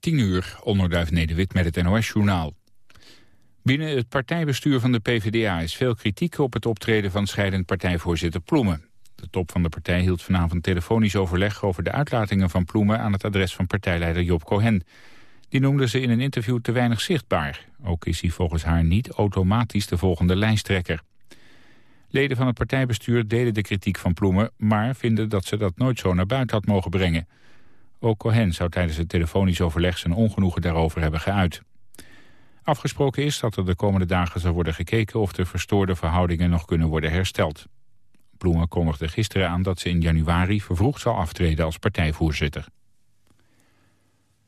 10 uur, onderduif Nederwit met het NOS-journaal. Binnen het partijbestuur van de PvdA is veel kritiek op het optreden van scheidend partijvoorzitter Ploemen. De top van de partij hield vanavond telefonisch overleg over de uitlatingen van Ploemen aan het adres van partijleider Job Cohen. Die noemde ze in een interview te weinig zichtbaar. Ook is hij volgens haar niet automatisch de volgende lijsttrekker. Leden van het partijbestuur deden de kritiek van Ploemen... maar vinden dat ze dat nooit zo naar buiten had mogen brengen. Ook Cohen zou tijdens het telefonisch overleg zijn ongenoegen daarover hebben geuit. Afgesproken is dat er de komende dagen zal worden gekeken... of de verstoorde verhoudingen nog kunnen worden hersteld. Ploemen kondigde gisteren aan dat ze in januari vervroegd zal aftreden als partijvoorzitter.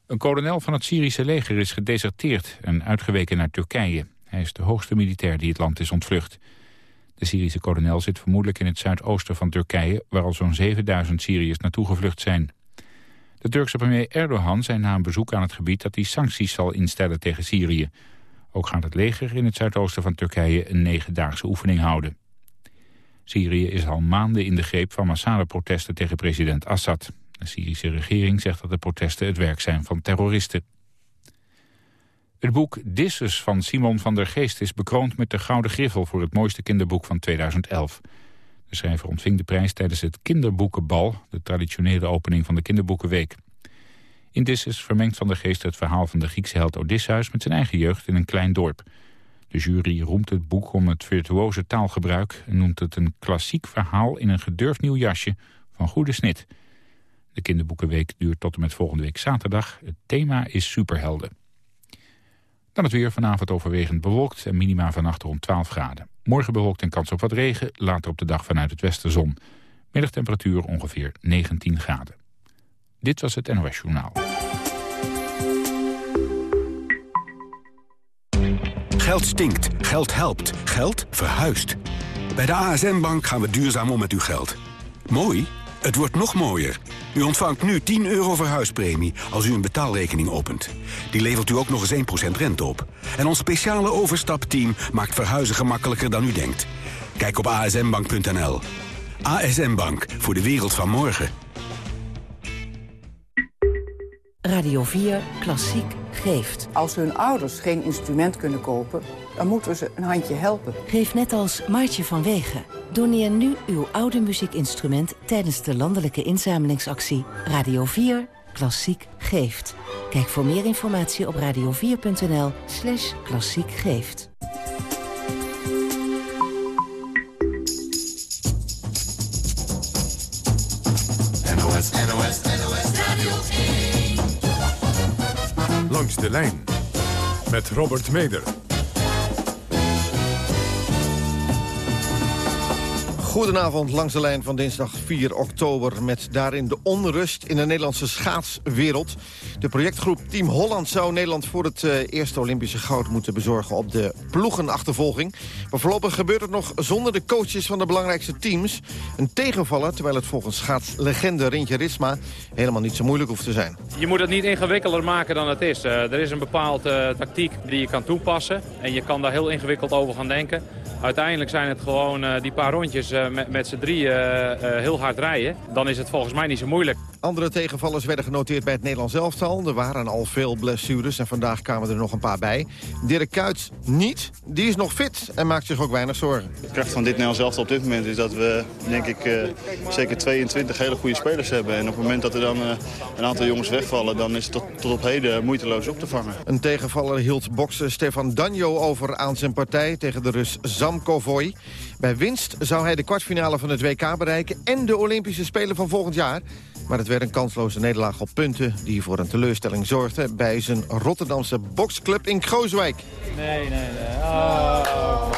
Een kolonel van het Syrische leger is gedeserteerd en uitgeweken naar Turkije. Hij is de hoogste militair die het land is ontvlucht. De Syrische kolonel zit vermoedelijk in het zuidoosten van Turkije... waar al zo'n 7000 Syriërs naartoe gevlucht zijn. De Turkse premier Erdogan zei na een bezoek aan het gebied... dat hij sancties zal instellen tegen Syrië. Ook gaat het leger in het zuidoosten van Turkije... een negendaagse oefening houden. Syrië is al maanden in de greep van massale protesten tegen president Assad. De Syrische regering zegt dat de protesten het werk zijn van terroristen. Het boek Disses van Simon van der Geest is bekroond met de Gouden Griffel... voor het mooiste kinderboek van 2011. De schrijver ontving de prijs tijdens het Kinderboekenbal... de traditionele opening van de Kinderboekenweek. In Disses vermengt Van der Geest het verhaal van de Griekse held Odysseus... met zijn eigen jeugd in een klein dorp. De jury roemt het boek om het virtuoze taalgebruik... en noemt het een klassiek verhaal in een gedurfd nieuw jasje van goede snit. De Kinderboekenweek duurt tot en met volgende week zaterdag. Het thema is superhelden. Dan het weer vanavond overwegend bewolkt en minima vannacht rond 12 graden. Morgen bewolkt en kans op wat regen, later op de dag vanuit het westen zon. Middagtemperatuur ongeveer 19 graden. Dit was het NOS Journaal. Geld stinkt, geld helpt, geld verhuist. Bij de ASN Bank gaan we duurzaam om met uw geld. Mooi? Het wordt nog mooier. U ontvangt nu 10 euro verhuispremie als u een betaalrekening opent. Die levert u ook nog eens 1% rente op. En ons speciale overstapteam maakt verhuizen gemakkelijker dan u denkt. Kijk op asmbank.nl. ASM Bank, voor de wereld van morgen. Radio 4 Klassiek geeft. Als hun ouders geen instrument kunnen kopen, dan moeten we ze een handje helpen. Geef net als Maartje van Wegen. Doneer nu uw oude muziekinstrument tijdens de landelijke inzamelingsactie Radio 4 Klassiek geeft. Kijk voor meer informatie op radio4.nl slash klassiek geeft. NOS, NOS, NOS Radio 1. Langs de lijn met Robert Meder. Goedenavond langs de lijn van dinsdag 4 oktober... met daarin de onrust in de Nederlandse schaatswereld. De projectgroep Team Holland zou Nederland voor het uh, eerste Olympische goud moeten bezorgen... op de ploegenachtervolging. Maar voorlopig gebeurt het nog zonder de coaches van de belangrijkste teams. Een tegenvaller, terwijl het volgens schaatslegende Rintje Risma... helemaal niet zo moeilijk hoeft te zijn. Je moet het niet ingewikkelder maken dan het is. Uh, er is een bepaalde uh, tactiek die je kan toepassen. En je kan daar heel ingewikkeld over gaan denken. Uiteindelijk zijn het gewoon uh, die paar rondjes uh, met, met z'n drieën uh, heel hard rijden. Dan is het volgens mij niet zo moeilijk. Andere tegenvallers werden genoteerd bij het Nederlands elftal. Er waren al veel blessures en vandaag kwamen er nog een paar bij. Dirk Kuyt niet. Die is nog fit en maakt zich ook weinig zorgen. De kracht van dit Nederlands elftal op dit moment is dat we, denk ik, uh, zeker 22 hele goede spelers hebben. En op het moment dat er dan uh, een aantal jongens wegvallen, dan is het tot, tot op heden moeiteloos op te vangen. Een tegenvaller hield bokser Stefan Danjo over aan zijn partij tegen de Rus Zamkovoi. Bij winst zou hij de kwartfinale van het WK bereiken en de Olympische Spelen van volgend jaar. Maar het werd een kansloze nederlaag op punten... die voor een teleurstelling zorgde bij zijn Rotterdamse boxclub in Krooswijk. Nee, nee, nee. Oh,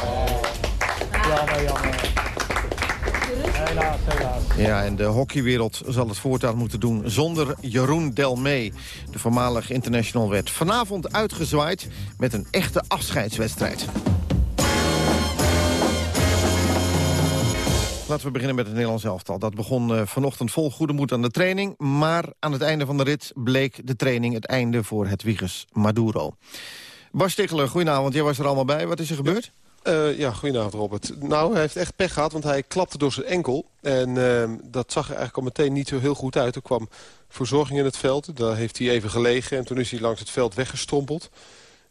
Jammer, jammer. Helaas, helaas. Ja, en de hockeywereld zal het voortaan moeten doen zonder Jeroen Delmee. De voormalig international werd vanavond uitgezwaaid met een echte afscheidswedstrijd. Laten we beginnen met het Nederlands elftal. Dat begon uh, vanochtend vol goede moed aan de training. Maar aan het einde van de rit bleek de training het einde voor het Wiegers Maduro. Bas Stigler, goedenavond. Jij was er allemaal bij. Wat is er gebeurd? Uh, ja, goedenavond Robert. Nou, hij heeft echt pech gehad, want hij klapte door zijn enkel. En uh, dat zag er eigenlijk al meteen niet zo heel goed uit. Er kwam verzorging in het veld, daar heeft hij even gelegen... en toen is hij langs het veld weggestrompeld.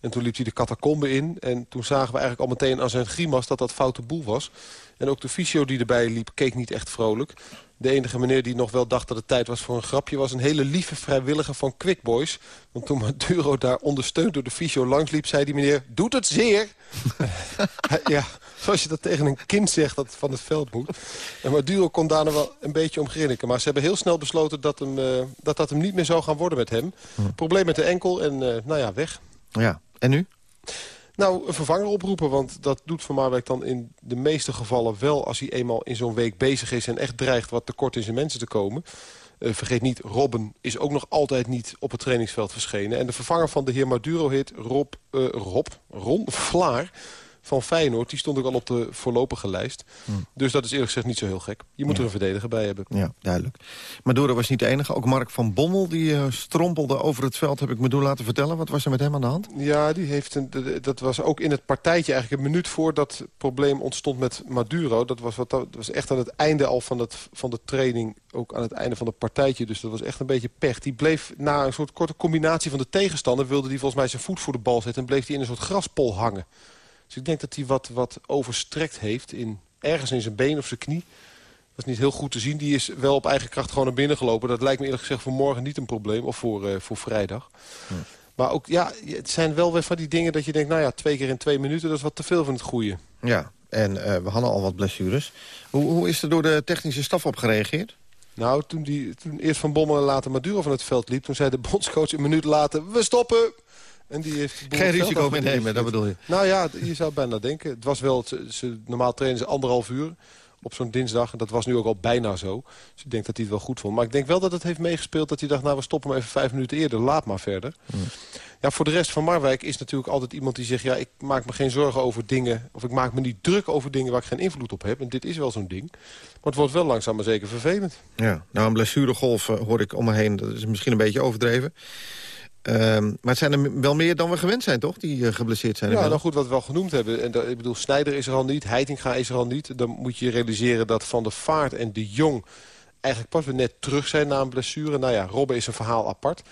En toen liep hij de catacombe in. En toen zagen we eigenlijk al meteen aan zijn grimas dat dat foute boel was. En ook de fysio die erbij liep keek niet echt vrolijk. De enige meneer die nog wel dacht dat het tijd was voor een grapje... was een hele lieve vrijwilliger van Quick Boys. Want toen Maduro daar ondersteund door de fysio langsliep... zei die meneer, doet het zeer. ja, zoals je dat tegen een kind zegt dat het van het veld moet. En Maduro kon daar nog wel een beetje om grinniken. Maar ze hebben heel snel besloten dat hem, uh, dat, dat hem niet meer zou gaan worden met hem. Hm. Probleem met de enkel en uh, nou ja, weg. Ja, en nu? Nou, een vervanger oproepen, want dat doet Van Marwijk dan in de meeste gevallen wel... als hij eenmaal in zo'n week bezig is en echt dreigt wat tekort in zijn mensen te komen. Uh, vergeet niet, Robben is ook nog altijd niet op het trainingsveld verschenen. En de vervanger van de heer Maduro heet Rob, uh, Rob Ron Vlaar van Feyenoord. Die stond ook al op de voorlopige lijst. Hmm. Dus dat is eerlijk gezegd niet zo heel gek. Je moet er een verdediger bij hebben. Ja, duidelijk. Maduro was niet de enige. Ook Mark van Bommel, die uh, strompelde over het veld, heb ik me doen laten vertellen. Wat was er met hem aan de hand? Ja, die heeft een, dat was ook in het partijtje eigenlijk een minuut voordat het probleem ontstond met Maduro. Dat was, wat, dat was echt aan het einde al van, het, van de training, ook aan het einde van het partijtje. Dus dat was echt een beetje pech. Die bleef na een soort korte combinatie van de tegenstander, wilde die volgens mij zijn voet voor de bal zetten en bleef hij in een soort graspol hangen. Dus ik denk dat hij wat, wat overstrekt heeft in, ergens in zijn been of zijn knie. Dat is niet heel goed te zien. Die is wel op eigen kracht gewoon naar binnen gelopen. Dat lijkt me eerlijk gezegd voor morgen niet een probleem. Of voor, uh, voor vrijdag. Maar ook, ja, het zijn wel weer van die dingen dat je denkt... nou ja, twee keer in twee minuten, dat is wat te veel van het goede. Ja, en uh, we hadden al wat blessures. Hoe, hoe is er door de technische staf op gereageerd? Nou, toen, die, toen eerst Van Bommel en later Maduro van het veld liep... toen zei de bondscoach een minuut later... we stoppen! En die heeft Geen risico meer nemen, dat bedoel je? Nou ja, je zou bijna denken. Het was wel, ze, normaal trainen ze anderhalf uur op zo'n dinsdag. En dat was nu ook al bijna zo. Dus ik denk dat hij het wel goed vond. Maar ik denk wel dat het heeft meegespeeld dat hij dacht... nou, we stoppen hem even vijf minuten eerder, laat maar verder. Hmm. Ja, voor de rest van Marwijk is natuurlijk altijd iemand die zegt... ja, ik maak me geen zorgen over dingen... of ik maak me niet druk over dingen waar ik geen invloed op heb. En dit is wel zo'n ding. Maar het wordt wel langzaam maar zeker vervelend. Ja, nou, een blessuregolf uh, hoor ik om me heen. Dat is misschien een beetje overdreven. Ehm, maar het zijn er wel meer dan we gewend zijn, toch? Die uh, geblesseerd zijn. Ja, dan nou goed, wat we wel genoemd hebben. En dat, ik bedoel, Snijder is er al niet, Heitinga is er al niet. Dan moet je realiseren dat Van der Vaart en de Jong... eigenlijk pas weer net terug zijn na een blessure. Nou ja, Robben is een verhaal apart.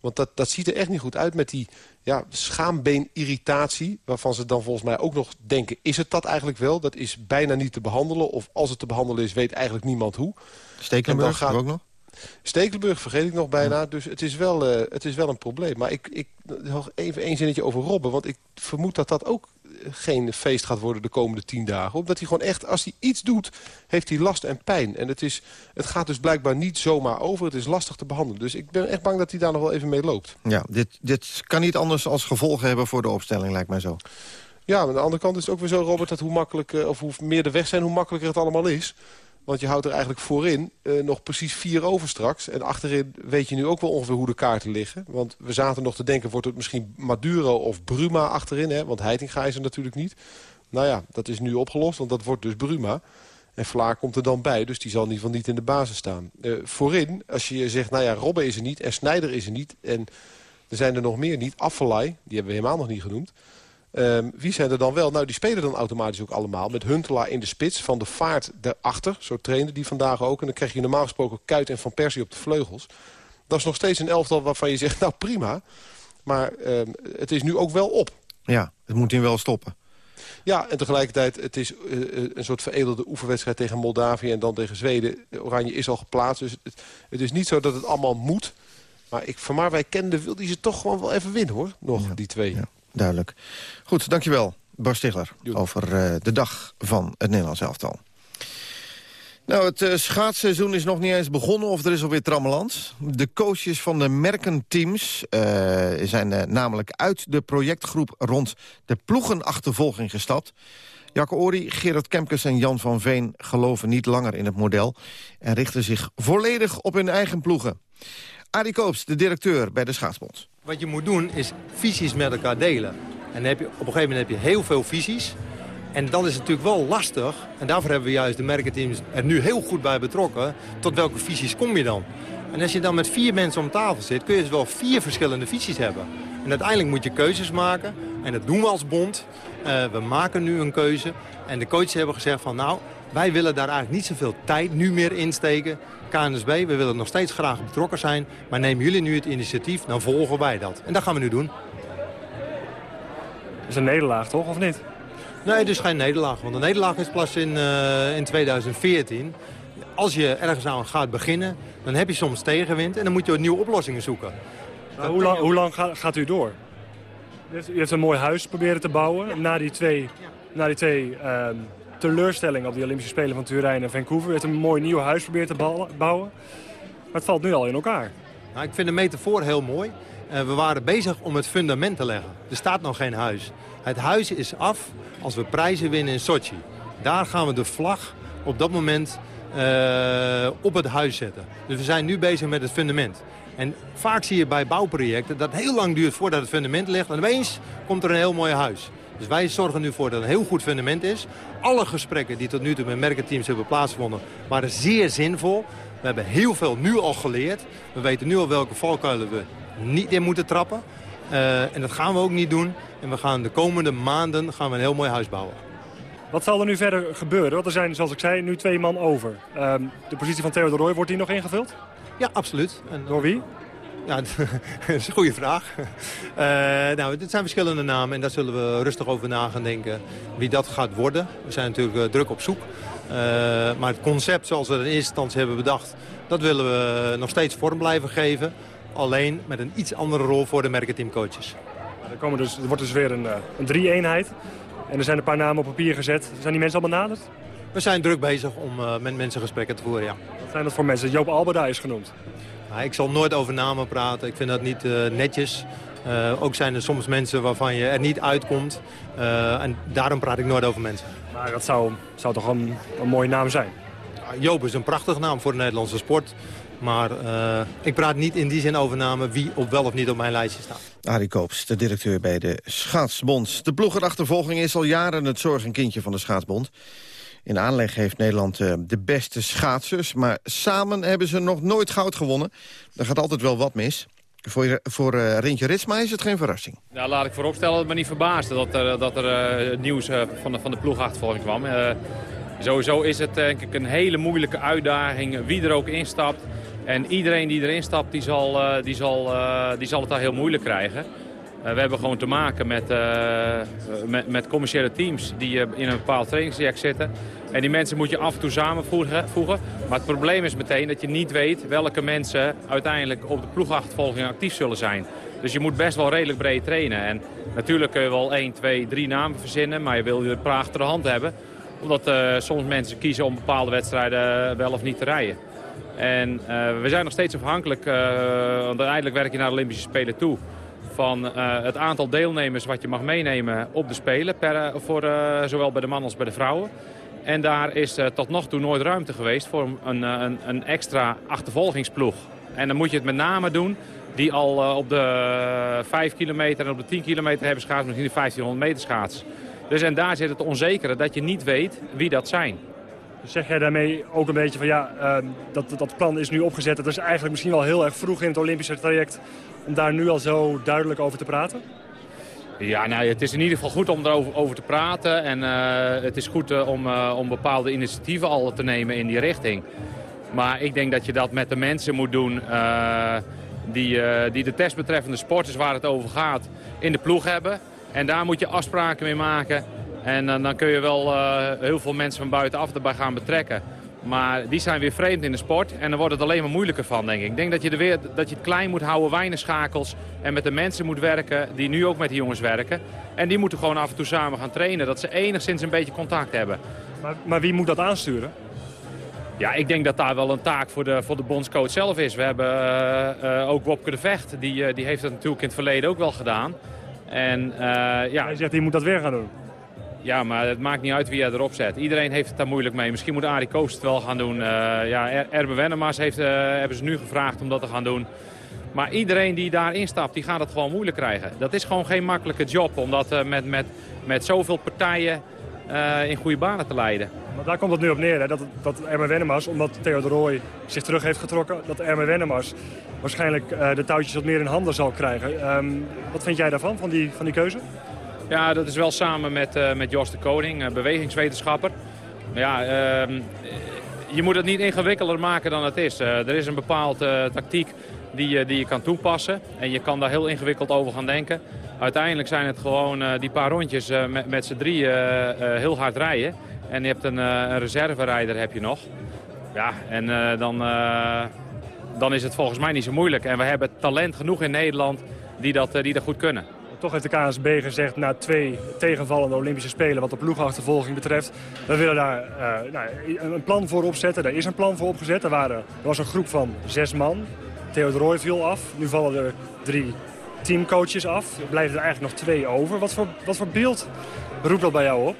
Want dat, dat ziet er echt niet goed uit met die ja, schaambeenirritatie... waarvan ze dan volgens mij ook nog denken... is het dat eigenlijk wel? Dat is bijna niet te behandelen. Of als het te behandelen is, weet eigenlijk niemand hoe. Stekelenburg gaat... ook nog? Stekelenburg vergeet ik nog bijna. Dus het is wel, uh, het is wel een probleem. Maar ik, ik nog even één zinnetje over Robben. Want ik vermoed dat dat ook geen feest gaat worden de komende tien dagen. Omdat hij gewoon echt, als hij iets doet, heeft hij last en pijn. En het, is, het gaat dus blijkbaar niet zomaar over. Het is lastig te behandelen. Dus ik ben echt bang dat hij daar nog wel even mee loopt. Ja, dit, dit kan niet anders als gevolgen hebben voor de opstelling, lijkt mij zo. Ja, maar aan de andere kant is het ook weer zo, Robert... dat hoe makkelijker, of hoe meer de weg zijn, hoe makkelijker het allemaal is. Want je houdt er eigenlijk voorin uh, nog precies vier over straks. En achterin weet je nu ook wel ongeveer hoe de kaarten liggen. Want we zaten nog te denken, wordt het misschien Maduro of Bruma achterin? Hè? Want Heitinga is er natuurlijk niet. Nou ja, dat is nu opgelost, want dat wordt dus Bruma. En Vlaar komt er dan bij, dus die zal in ieder geval niet in de basis staan. Uh, voorin, als je zegt, nou ja, Robben is er niet en Snijder is er niet... en er zijn er nog meer niet, Affelay, die hebben we helemaal nog niet genoemd... Um, wie zijn er dan wel? Nou, die spelen dan automatisch ook allemaal. Met Huntelaar in de spits, Van de Vaart daarachter. Zo trainde die vandaag ook. En dan krijg je normaal gesproken Kuit en Van Persie op de vleugels. Dat is nog steeds een elftal waarvan je zegt, nou prima. Maar um, het is nu ook wel op. Ja, het moet in wel stoppen. Ja, en tegelijkertijd, het is uh, een soort veredelde oefenwedstrijd tegen Moldavië en dan tegen Zweden. Oranje is al geplaatst, dus het, het, is niet zo dat het allemaal moet. Maar ik, van wij kende, wil die ze toch gewoon wel even winnen, hoor. Nog, die twee. Ja duidelijk. Goed, dankjewel, Bas Stigler, over uh, de dag van het Nederlands elftal. Nou, het uh, schaatsseizoen is nog niet eens begonnen of er is alweer trammeland. De coaches van de merkenteams uh, zijn namelijk uit de projectgroep rond de ploegenachtervolging gestapt. Jacke Ori, Gerard Kemkes en Jan van Veen geloven niet langer in het model... en richten zich volledig op hun eigen ploegen. Arie Koops, de directeur bij de Schaatsbond. Wat je moet doen is visies met elkaar delen. En heb je, op een gegeven moment heb je heel veel visies. En dan is het natuurlijk wel lastig. En daarvoor hebben we juist de merkenteams er nu heel goed bij betrokken. Tot welke visies kom je dan? En als je dan met vier mensen om tafel zit, kun je dus wel vier verschillende visies hebben. En uiteindelijk moet je keuzes maken. En dat doen we als bond. Eh, we maken nu een keuze. En de coaches hebben gezegd van nou, wij willen daar eigenlijk niet zoveel tijd nu meer insteken. KNSB, we willen nog steeds graag betrokken zijn. Maar nemen jullie nu het initiatief, dan volgen wij dat. En dat gaan we nu doen. Dat is een nederlaag toch, of niet? Nee, het is geen nederlaag. Want de nederlaag is pas in, uh, in 2014. Als je ergens aan gaat beginnen, dan heb je soms tegenwind. En dan moet je nieuwe oplossingen zoeken. Nou, hoe, lang, hoe lang gaat, gaat u door? U heeft een mooi huis proberen te bouwen. Na die twee, na die twee uh, teleurstellingen op de Olympische Spelen van Turijn en Vancouver. Heeft een mooi nieuw huis proberen te bouwen. Maar het valt nu al in elkaar. Nou, ik vind de metafoor heel mooi. Uh, we waren bezig om het fundament te leggen. Er staat nog geen huis. Het huis is af als we prijzen winnen in Sochi. Daar gaan we de vlag op dat moment uh, op het huis zetten. Dus we zijn nu bezig met het fundament. En vaak zie je bij bouwprojecten dat het heel lang duurt voordat het fundament ligt. En opeens komt er een heel mooi huis. Dus wij zorgen nu voor dat het een heel goed fundament is. Alle gesprekken die tot nu toe met merkenteams hebben plaatsgevonden waren zeer zinvol. We hebben heel veel nu al geleerd. We weten nu al welke valkuilen we niet in moeten trappen. Uh, en dat gaan we ook niet doen. En we gaan de komende maanden gaan we een heel mooi huis bouwen. Wat zal er nu verder gebeuren? Want er zijn, zoals ik zei, nu twee man over. Uh, de positie van Theo de Roy, wordt die nog ingevuld? Ja, absoluut. En Door wie? Ja, dat is een goede vraag. Uh, nou, dit zijn verschillende namen en daar zullen we rustig over na gaan denken wie dat gaat worden. We zijn natuurlijk uh, druk op zoek. Uh, maar het concept zoals we het in eerste instantie hebben bedacht, dat willen we nog steeds vorm blijven geven. Alleen met een iets andere rol voor de merkenteamcoaches. Er, komen dus, er wordt dus weer een, een drie-eenheid. En er zijn een paar namen op papier gezet. Zijn die mensen allemaal naderd? We zijn druk bezig om uh, met mensen gesprekken te voeren, ja. Wat zijn dat voor mensen? Joop Alberda is genoemd. Ik zal nooit over namen praten. Ik vind dat niet uh, netjes. Uh, ook zijn er soms mensen waarvan je er niet uitkomt. en daarom praat ik nooit over mensen. Maar dat zou, zou toch een, een mooie naam zijn? Ja, Joop is een prachtige naam voor de Nederlandse sport. Maar uh, ik praat niet in die zin over namen wie op wel of niet op mijn lijstje staat. Arie Koops, de directeur bij de Schaatsbond. De ploegenachtervolging is al jaren het zorgenkindje van de Schaatsbond. In aanleg heeft Nederland uh, de beste schaatsers... maar samen hebben ze nog nooit goud gewonnen. Er gaat altijd wel wat mis. Voor, voor uh, Rintje Ritsma is het geen verrassing. Ja, laat ik vooropstellen dat het me niet verbaasde... dat er, dat er nieuws van de, van de ploegachtervolging kwam. sowieso is het denk ik een hele moeilijke uitdaging... wie er ook instapt en iedereen die erin stapt, die zal, die zal, die zal het daar heel moeilijk krijgen. Uh, we hebben gewoon te maken met, met, met, commerciële teams die in een bepaald trainingstraject zitten. En die mensen moet je af en toe samenvoegen. Maar het probleem is meteen dat je niet weet welke mensen uiteindelijk op de ploegachtervolging actief zullen zijn. Dus je moet best wel redelijk breed trainen. En natuurlijk kun je wel 1, 2, 3 namen verzinnen, maar je wil je praag de hand hebben. Omdat soms mensen kiezen om bepaalde wedstrijden wel of niet te rijden. En we zijn nog steeds afhankelijk, want uiteindelijk werk je naar de Olympische Spelen toe... van uh, het aantal deelnemers wat je mag meenemen op de Spelen... Per, voor, zowel bij de mannen als bij de vrouwen. En daar is tot nog toe nooit ruimte geweest voor een, een, een, extra achtervolgingsploeg. En dan moet je het met name doen die al op de 5 kilometer en op de 10 kilometer hebben schaats... misschien de 1500 meter schaats. Dus en daar zit het onzekere dat je niet weet wie dat zijn. Zeg jij daarmee ook een beetje van ja, uh, dat, dat plan is nu opgezet. Het is eigenlijk misschien wel heel erg vroeg in het Olympische traject om daar nu al zo duidelijk over te praten? Ja, nou, het is in ieder geval goed om erover over te praten. En uh, het is goed uh, om, uh, om bepaalde initiatieven al te nemen in die richting. Maar ik denk dat je dat met de mensen moet doen die, die de testbetreffende sporters waar het over gaat in de ploeg hebben. En daar moet je afspraken mee maken. En dan kun je wel heel veel mensen van buitenaf erbij gaan betrekken. Maar die zijn weer vreemd in de sport en dan wordt het alleen maar moeilijker van, denk ik. Ik denk dat je, er weer, dat je het klein moet houden, weinig schakels... en met de mensen moet werken die nu ook met die jongens werken. En die moeten gewoon af en toe samen gaan trainen. Dat ze enigszins een beetje contact hebben. Maar, maar wie moet dat aansturen? Ja, ik denk dat daar wel een taak voor de, voor de bondscoach zelf is. We hebben uh, uh, ook Wopke de Vecht, die, uh, die heeft dat natuurlijk in het verleden ook wel gedaan. En, ja. Hij zegt, die moet dat weer gaan doen. Ja, maar het maakt niet uit wie je erop zet. Iedereen heeft het daar moeilijk mee. Misschien moet Arie Koos het wel gaan doen. Uh, ja, heeft, uh, hebben ze nu gevraagd om dat te gaan doen. Maar iedereen die daarin stapt, die gaat het gewoon moeilijk krijgen. Dat is gewoon geen makkelijke job om dat uh, met, met, met zoveel partijen in goede banen te leiden. Maar daar komt het nu op neer, hè? dat, dat Erme Wennemars, omdat Theo de Rooij zich terug heeft getrokken... dat Erme Wennemars waarschijnlijk de touwtjes wat meer in handen zal krijgen. Um, wat vind jij daarvan, van die, van die keuze? Ja, dat is wel samen met, uh, met Jos de Koning, bewegingswetenschapper. Ja, ehm, je moet het niet ingewikkelder maken dan het is. er is een bepaalde tactiek die je, die je kan toepassen. En je kan daar heel ingewikkeld over gaan denken. Uiteindelijk zijn het gewoon die paar rondjes met, met z'n drie heel hard rijden. En je hebt een, een reserverijder heb je nog. Ja, en dan dan is het volgens mij niet zo moeilijk. En we hebben talent genoeg in Nederland die dat, eh, die dat goed kunnen. Toch heeft de KNSB gezegd na twee tegenvallende Olympische Spelen wat de ploegachtervolging betreft. We willen daar uh, nou, een plan voor opzetten. Daar is een plan voor opgezet. Er, waren, er was een groep van zes man. Theo Roy viel af. Nu vallen er drie teamcoaches af. Er blijven er eigenlijk nog twee over. Wat voor, wat voor beeld roept dat bij jou op?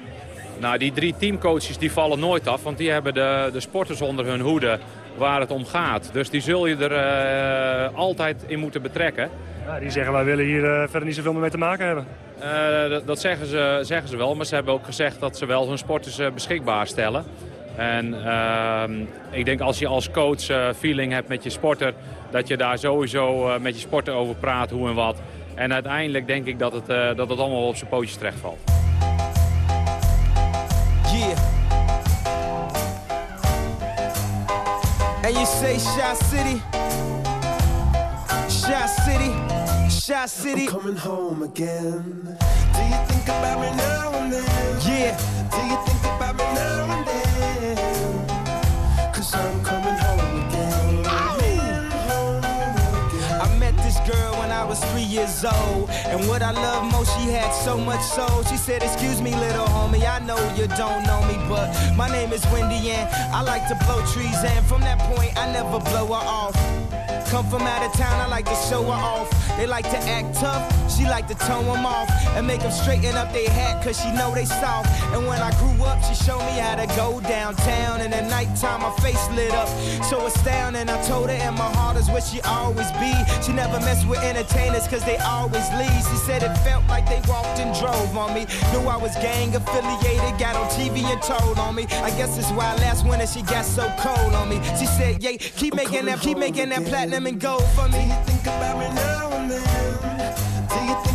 Nou, die drie teamcoaches die vallen nooit af, want die hebben de, de sporters onder hun hoede waar het om gaat. Dus die zul je er uh, altijd in moeten betrekken. Ja, die zeggen wij willen hier uh, verder niet zoveel meer mee te maken hebben. Uh, dat, dat zeggen, ze, zeggen ze wel, maar ze hebben ook gezegd dat ze wel hun sporters beschikbaar stellen. En ehm, ik denk als je als coach feeling hebt met je sporter... dat je daar sowieso met je sporter over praat, hoe en wat. En uiteindelijk denk ik dat het, dat het allemaal op zijn pootjes terecht valt. Yeah. And you say Shot City, Shot City, Shot City. I'm coming home again. Do you think about me now and then? Yeah. Do you think about me now and then? Cause I'm coming home again. I met this girl when I was three years old. And what I love most, she had so much soul. She said, Excuse me, little homie, I know you don't know me, but my name is Wendy, and I like to blow trees. And from that point, I never blow her off. Come from out of town, I like to show her off. They like to act tough, she like to tone them off and make them straighten up their hat cause she know they soft. And when I grew up, she showed me how to go downtown. And at nighttime, my face lit up, so astounding. I told her, and my heart is where she always be. She never mess with entertainers cause they always leave. She said it felt like they walked and drove on me. Knew I was gang affiliated, got on TV and told on me. I guess it's why last winter she got so cold on me. She said, yeah, keep I'm making that, keep making that platinum and go for me. Do you think about me now and then? Do you think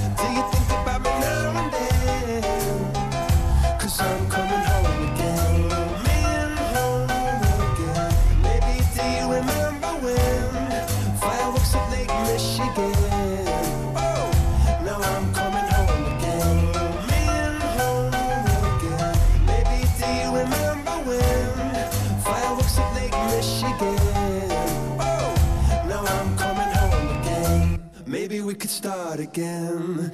Michigan. Oh, now I'm coming home again. Maybe we could start again.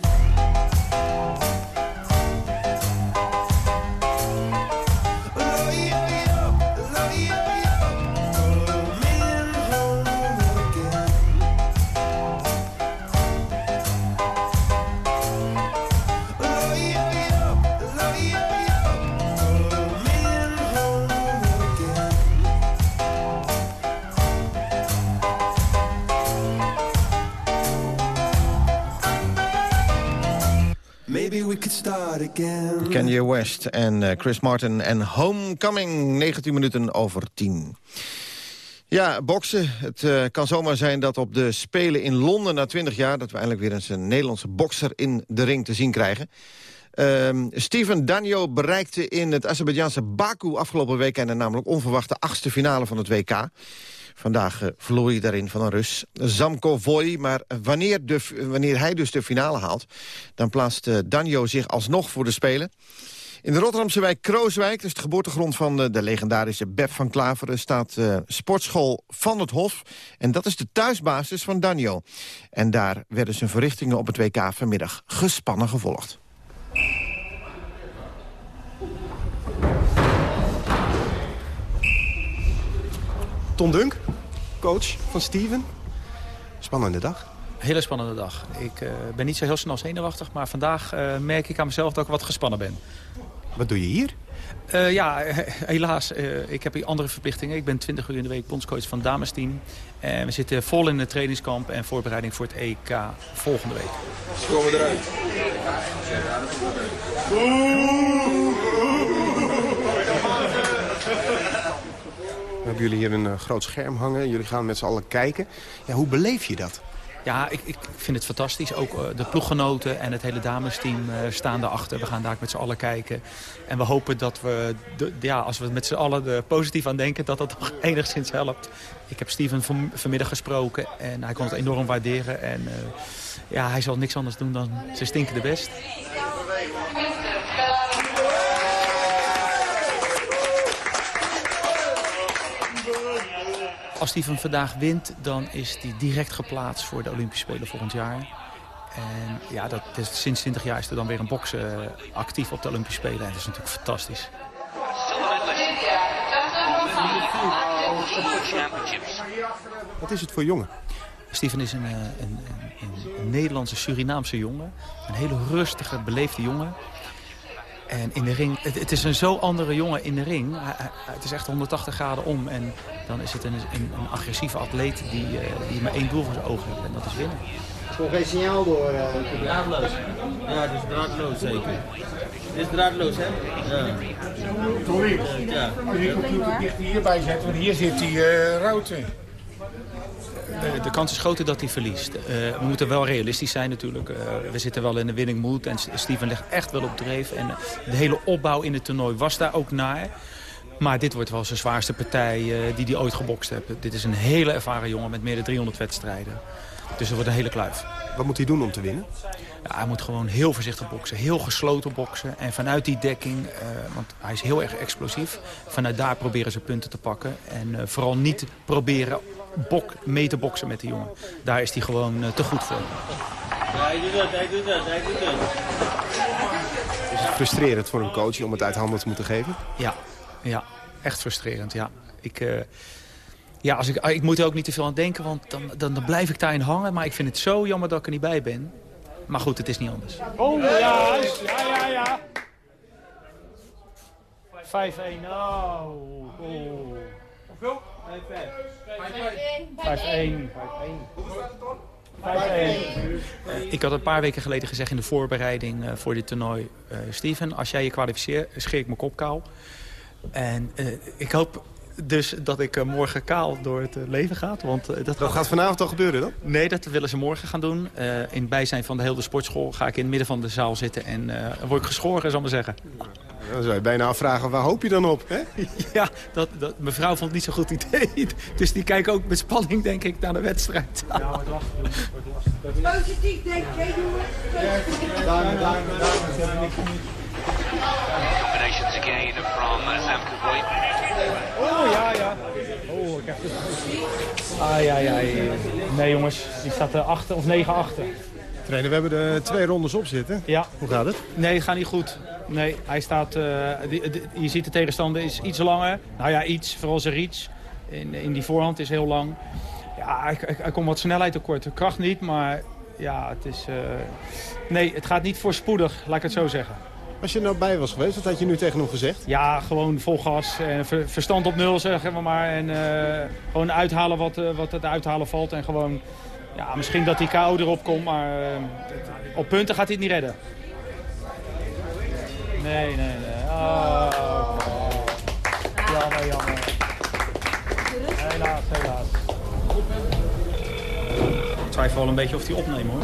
Kanye West en uh, Chris Martin en Homecoming, 19 minuten over 10. Ja, boksen. Het uh, kan zomaar zijn dat op de Spelen in Londen na 20 jaar... dat we eindelijk weer eens een Nederlandse bokser in de ring te zien krijgen. Ehm, Steven Danjo bereikte in het Azerbeidzjaanse Baku afgelopen weekend... en namelijk onverwachte achtste finale van het WK. Vandaag uh, verloor hij daarin van een Rus, Zamko Voy. Maar wanneer, de, wanneer hij dus de finale haalt... dan plaatst uh, Danjo zich alsnog voor de Spelen. In de Rotterdamse wijk Krooswijk, dus de geboortegrond van de, de legendarische Beb van Klaveren... staat uh, sportschool Van het Hof. En dat is de thuisbasis van Danjo. En daar werden zijn verrichtingen op het WK vanmiddag gespannen gevolgd. Ton Dunk, coach van Steven. Spannende dag. Hele spannende dag. Ik uh, ben niet zo heel snel zenuwachtig, maar vandaag uh, merk ik aan mezelf dat ik wat gespannen ben. Wat doe je hier? Uh, ja, helaas. ik heb hier andere verplichtingen. Ik ben 20 uur in de week bondscoach van het damesteam. En we zitten vol in het trainingskamp en voorbereiding voor het EK volgende week. Ze komen eruit. We hebben jullie hier een uh, groot scherm hangen. Jullie gaan met z'n allen kijken. Ja, hoe beleef je dat? Ja, ik, ik vind het fantastisch. Ook uh, de ploeggenoten en het hele damesteam uh, staan daarachter. We gaan daar met z'n allen kijken. En we hopen dat we, ja, als we met z'n allen er positief aan denken... dat dat toch enigszins helpt. Ik heb Steven van, vanmiddag gesproken en hij kon het enorm waarderen. En ja, hij zal niks anders doen dan ze stinken de best. Als van vandaag wint, dan is hij direct geplaatst voor de Olympische Spelen volgend jaar. En ja, dat is, sinds 20 jaar is er dan weer een boksen actief op de Olympische Spelen. En dat is natuurlijk fantastisch. Wat is het voor jongen? Steven is een, een, een, een Nederlandse Surinaamse jongen. Een hele rustige, beleefde jongen. En in de ring, het, het, is een zo andere jongen in de ring. Het is echt 180 graden om. En dan is het een, een, een agressieve atleet die, uh, die maar één doel voor zijn ogen heeft. En dat is winnen. Er is gewoon geen signaal door. Uh, draadloos. Ja, het is draadloos zeker. Het is draadloos, hè? Ja. Sorry. Ja. Kun je computer dicht hierbij zetten, want hier zit die uh, route. Uh, de kans is groter dat hij verliest. Uh, we moeten wel realistisch zijn natuurlijk. Uh, we zitten wel in de winning mood en Steven ligt echt wel op dreef. En de hele opbauw in het toernooi was daar ook naar. Maar dit wordt wel zijn zwaarste partij die hij ooit gebokst heeft. Dit is een hele ervaren jongen met meer dan 300 wedstrijden. Dus het wordt een hele kluif. Wat moet hij doen om te winnen? Ja, hij moet gewoon heel voorzichtig boksen, heel gesloten boksen. En vanuit die dekking, uh, want hij is heel erg explosief... vanuit daar proberen ze punten te pakken. En uh, vooral niet proberen bok, mee te boksen met die jongen. Daar is hij gewoon uh, te goed voor. Ja, hij doet het, hij doet het, hij doet het. Is het frustrerend voor een coach om het uit handen te moeten geven? Ja, ja echt frustrerend, ja. Ik... Ja, als ik, ik moet er ook niet te veel aan denken, want dan, dan, dan blijf ik daarin hangen. Maar ik vind het zo jammer dat ik er niet bij ben. Maar goed, het is niet anders. Oh, ja, ja, ja, ja. 5-1, oh. oh. Hoeveel? 5-1. Ik had een paar weken geleden gezegd in de voorbereiding uh, voor dit toernooi... Uh, Steven, als jij je kwalificeert, scheer ik mijn kop kaal. En uh, ik hoop dus dat ik uh, morgen kaal door het uh, leven ga. Want, uh, dat, dat gaat vanavond al gebeuren dan? Nee, dat willen ze morgen gaan doen. in bijzijn van de hele sportschool ga ik in het midden van de zaal zitten en word ik geschoren, zal ik maar zeggen. Dan zou je bijna afvragen, waar hoop je dan op? Hè? ja, dat, dat, mevrouw vond het niet zo'n goed idee. Dus die kijkt ook met spanning, denk ik, naar de wedstrijd. ja, wordt lastig. Positief. Ze hebben niks Combinations again from Zamko Boy. Oh, ja, ja. Oh, ik heb het. Ah, ja, ja. Nee, jongens. Die staat er achter of negen achter. Trainer, we hebben er twee rondes op zitten. Ja. Hoe gaat het? Nee, het gaat niet goed. Nee, hij staat... Uh, die, die, je ziet de tegenstander is iets langer. Nou ja, iets. Vooral zijn reach. In, in die voorhand is heel lang. Ja, hij, hij, hij komt wat snelheid tekort. De kracht niet, maar... Ja, het is... Uh, nee, het gaat niet voorspoedig, laat ik het zo zeggen. Als je er nou bij was geweest, wat had je nu tegen hem gezegd? Ja, gewoon vol gas. En verstand op nul, zeggen we maar. En uh, gewoon uithalen wat, uh, wat het uithalen valt. En gewoon, ja, misschien dat die KO erop komt, maar uh, op punten gaat hij het niet redden. Nee, nee, nee. Oh. Jammer, jammer. Helaas, helaas. Ik twijfel wel een beetje of hij opneemt, hoor.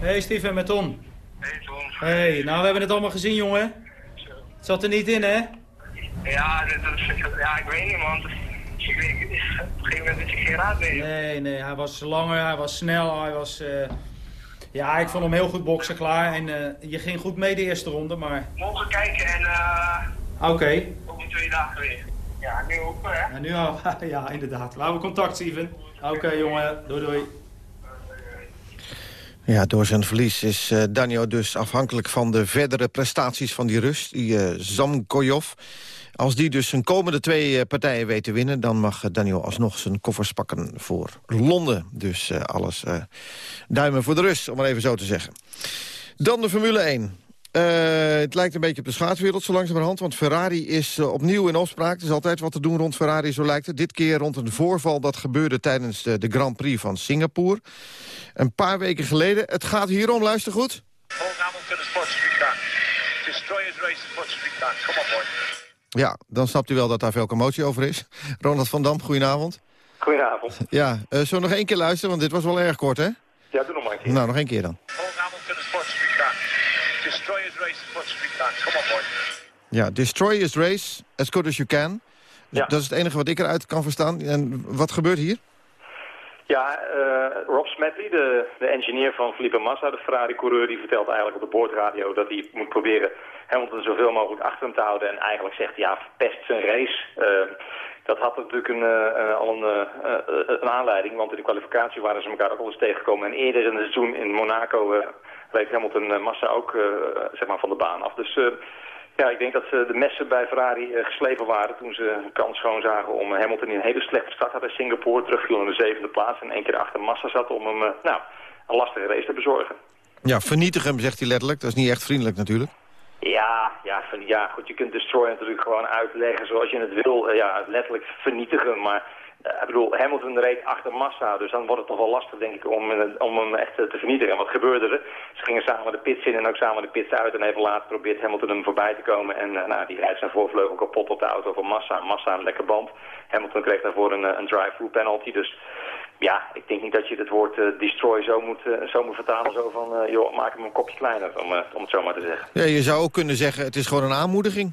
Hey Steven, met Tom. Hey Tom. Hey, nou we hebben het allemaal gezien jongen. Het zat er niet in hè? Ja, dat, dat, ja, ik weet niet, man. Ik weet, op een gegeven moment is geen raad meer. Nee, nee, hij was langer, hij was snel, hij was... eh, Ja, ik vond hem heel goed boksen klaar. En eh, je ging goed mee de eerste ronde, maar... Morgen kijken en eh Oké. over twee dagen weer. Ja, nu ook, hè? Ja, nu al. ja, inderdaad. We houden contact, Steven. Oké, jongen. Doei, doei. Ja, door zijn verlies is eh Daniel dus afhankelijk van de verdere prestaties van die Rus, die Zamkoyov. Als die dus zijn komende twee eh, partijen weet te winnen... dan mag Daniel alsnog zijn koffers pakken voor Londen. Dus alles duimen voor de Rus, om maar even zo te zeggen. Dan de Formule 1. Eh, het lijkt een beetje op de schaatswereld zo langzamerhand... want Ferrari is eh, opnieuw in opspraak. Er is altijd wat te doen rond Ferrari, zo lijkt het. Dit keer rond een voorval dat gebeurde tijdens de, de Grand Prix van Singapore. Een paar weken geleden. Het gaat hier om, luister goed. Hold Hamilton race. Come on, boy. Ja, dan snapt u wel dat daar veel commotie over is. Ronald van Dam, goedenavond. Goedenavond. Ja, eh zullen we nog één keer luisteren, want dit was wel erg kort, hè? Ja, doe nog maar een keer. Nou, nog één keer dan. Hold Hamilton and Sport Street car. Destroyers race Sport Street car. Come on, boy. Ja, destroy his race as good as you can. Ja. Dat is het enige wat ik eruit kan verstaan. En wat gebeurt hier? Ja, eh, Rob Smedley, de, de engineer van Felipe Massa, de Ferrari-coureur, die vertelt eigenlijk op de boordradio dat hij moet proberen Hamilton zoveel mogelijk achter hem te houden. En eigenlijk zegt hij, ja, verpest zijn race. Eh, dat had natuurlijk een, eh, al een, een aanleiding, want in de kwalificatie waren ze elkaar ook al eens tegengekomen. En eerder in het seizoen in Monaco reed Hamilton Massa ook zeg maar van de baan af. Dus... eh, ja, ik denk dat ze de messen bij Ferrari eh, geslepen waren toen ze een kans schoon zagen om eh, Hamilton in een hele slechte start had in Singapore. Terugviel naar de zevende plaats en één keer achter Massa zat om hem eh, nou, een lastige race te bezorgen. Ja, vernietig hem, zegt hij letterlijk. Dat is niet echt vriendelijk natuurlijk. Ja, ja, ja, goed, je kunt Destroy natuurlijk gewoon uitleggen zoals je het wil. Eh, ja, letterlijk vernietigen, maar eh, ik bedoel, Hamilton reed achter Massa, dus dan wordt het toch wel lastig, denk ik, om, eh, om hem echt eh, te vernietigen. En wat gebeurde er? Ze gingen samen de pits in en ook samen de pits uit. En even later probeert Hamilton hem voorbij te komen. En eh, nou, die rijdt zijn voorvleugel kapot op de auto van Massa. Massa een lekker band. Hamilton kreeg daarvoor een, eh, een drive-through penalty. Dus ja, ik denk niet dat je het woord eh, destroy zo moet, eh, zo moet vertalen. Zo van, eh, joh, maak hem een kopje kleiner, om, eh, om het zo maar te zeggen. Ja, je zou ook kunnen zeggen, het is gewoon een aanmoediging.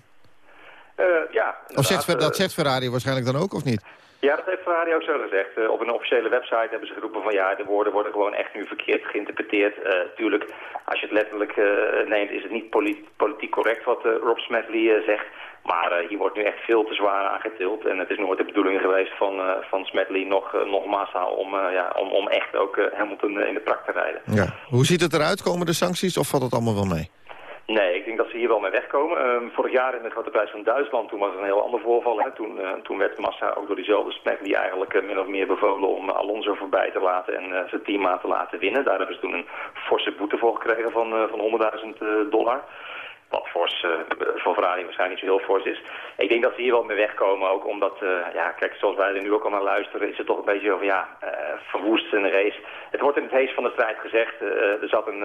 Eh, ja, Of zegt, dat eh, zegt Ferrari waarschijnlijk dan ook, of niet? Ja, dat heeft Ferrari ook zo gezegd. Eh, op een officiële website hebben ze geroepen van ja, de woorden worden gewoon echt nu verkeerd geïnterpreteerd. Eh tuurlijk, als je het letterlijk eh, neemt, is het niet poli- politiek correct wat Rob Smedley zegt. Maar hier wordt nu echt veel te zwaar aangetild. En het is nooit de bedoeling geweest van, van Smedley nog, nog massaal om, ja, om, om echt ook Hamilton in de prak te rijden. Ja. Hoe ziet het eruit? Komen de sancties of valt het allemaal wel mee? Nee, ik denk dat ze hier wel mee wegkomen. Ehm, vorig jaar in de Grote Prijs van Duitsland, toen was het een heel ander voorval. Hè. Toen, eh, toen werd Massa ook door diezelfde Smedley eigenlijk eh, min of meer bevolen om Alonso voorbij te laten en eh, zijn teammaat te laten winnen. Daar hebben ze toen een forse boete voor gekregen van, eh, van 100.000 eh, dollar. Wat fors, eh, voor Ferrari waarschijnlijk niet zo heel fors is. Ik denk dat ze hier wel mee wegkomen, ook omdat, eh, ja, kijk, zoals wij er nu ook al naar luisteren, is het toch een beetje over, ja, eh verwoest race. Het wordt in het heest van de strijd gezegd, er zat een,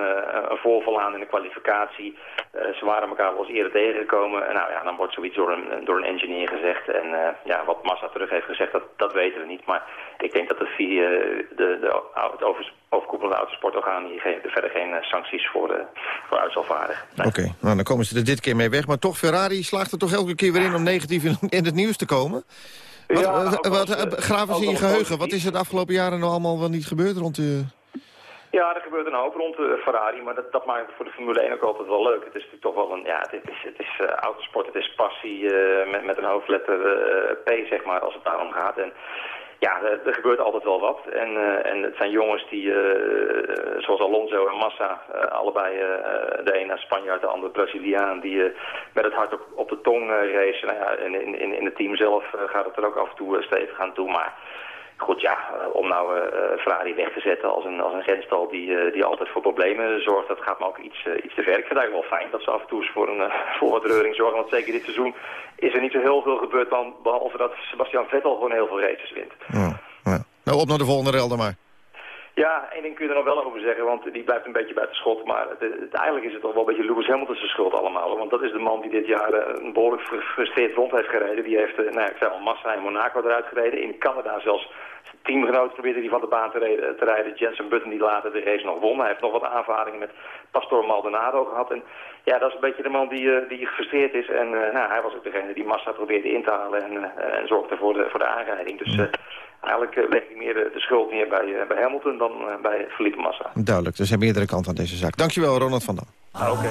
een voorval aan in de kwalificatie. Ze waren elkaar wel eens eerder tegengekomen. En nou ja, dan wordt zoiets door een, door een engineer gezegd. En ja, wat Massa terug heeft gezegd, dat, dat weten we niet. Maar ik denk dat er via de, de, het over, overkoepelende autosportorgaan hier geen, verder geen eh, sancties voor, eh, voor uit zal vaardigen. Oké, nou dan komen ze er dit keer mee weg. Maar toch, Ferrari slaagt er toch elke keer weer in om negatief in, in het nieuws te komen? Wat, Ja, wat, eh, graven ze in je geheugen? Wat is er de afgelopen jaren nou allemaal wel niet gebeurd rond de... Ja, er gebeurt een hoop rond de Ferrari, maar dat, dat maakt het voor de Formule 1 ook altijd wel leuk. Het is natuurlijk toch wel een, ja, het is, het is eh, autosport, het is passie eh, met, met een hoofdletter eh, P, zeg maar, als het daarom gaat. En ja, er, gebeurt altijd wel wat. En, eh, en het zijn jongens die, eh, zoals Alonso en Massa, eh, allebei de ene Spanjaard, de andere Braziliaan, die met het hart op, op de tong racen. Nou ja, in, in, in- het team zelf gaat het er ook af en toe stevig aan toe, maar... Goed, ja, eh, om nou eh, Ferrari weg te zetten als een, als een renstal die, die altijd voor problemen zorgt, dat gaat me ook iets, iets te ver. Ik vind het eigenlijk wel fijn dat ze af en toe eens voor, een, voor wat reuring zorgen. Want zeker dit seizoen is er niet zo heel veel gebeurd, dan, behalve dat Sebastian Vettel gewoon heel veel races wint. Ja, ja. Nou, op naar de volgende rel dan maar. Ja, één ding kun je er nog wel over zeggen, want die blijft een beetje buiten schot. Maar het, het- eigenlijk is het toch wel een beetje Lewis Hamilton's schuld allemaal. Want dat is de man die dit jaar een behoorlijk frustreerd rond heeft gereden. Die heeft, nou ja, ik zei al, Massa in Monaco eruit gereden. In Canada zelfs teamgenoot probeerde hij van de baan te, rijden, te rijden. Jensen Button die later de race nog won. Hij heeft nog wat aanvaringen met Pastor Maldonado gehad. En ja, dat is een beetje de man die, eh, die gefrustreerd is. En uh, nou, hij was ook degene die Massa probeerde in te halen en, uh, en zorgde voor de, voor de aanrijding. Dus eigenlijk leg ik meer de, de schuld neer bij, bij Hamilton dan bij Felipe Massa. Duidelijk, er zijn meerdere kanten aan deze zaak. Dankjewel, Ronald van Dam. Ah, Oké.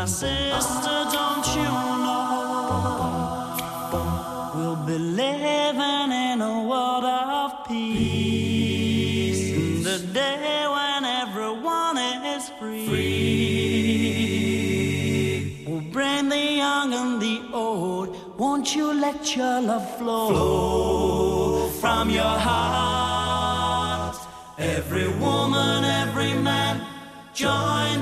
My sister, don't you know? We'll be living in a world of peace. In the day when everyone is free. We'll bring the young and the old. Won't you let your love flow, flow from your heart? Every woman, every man, join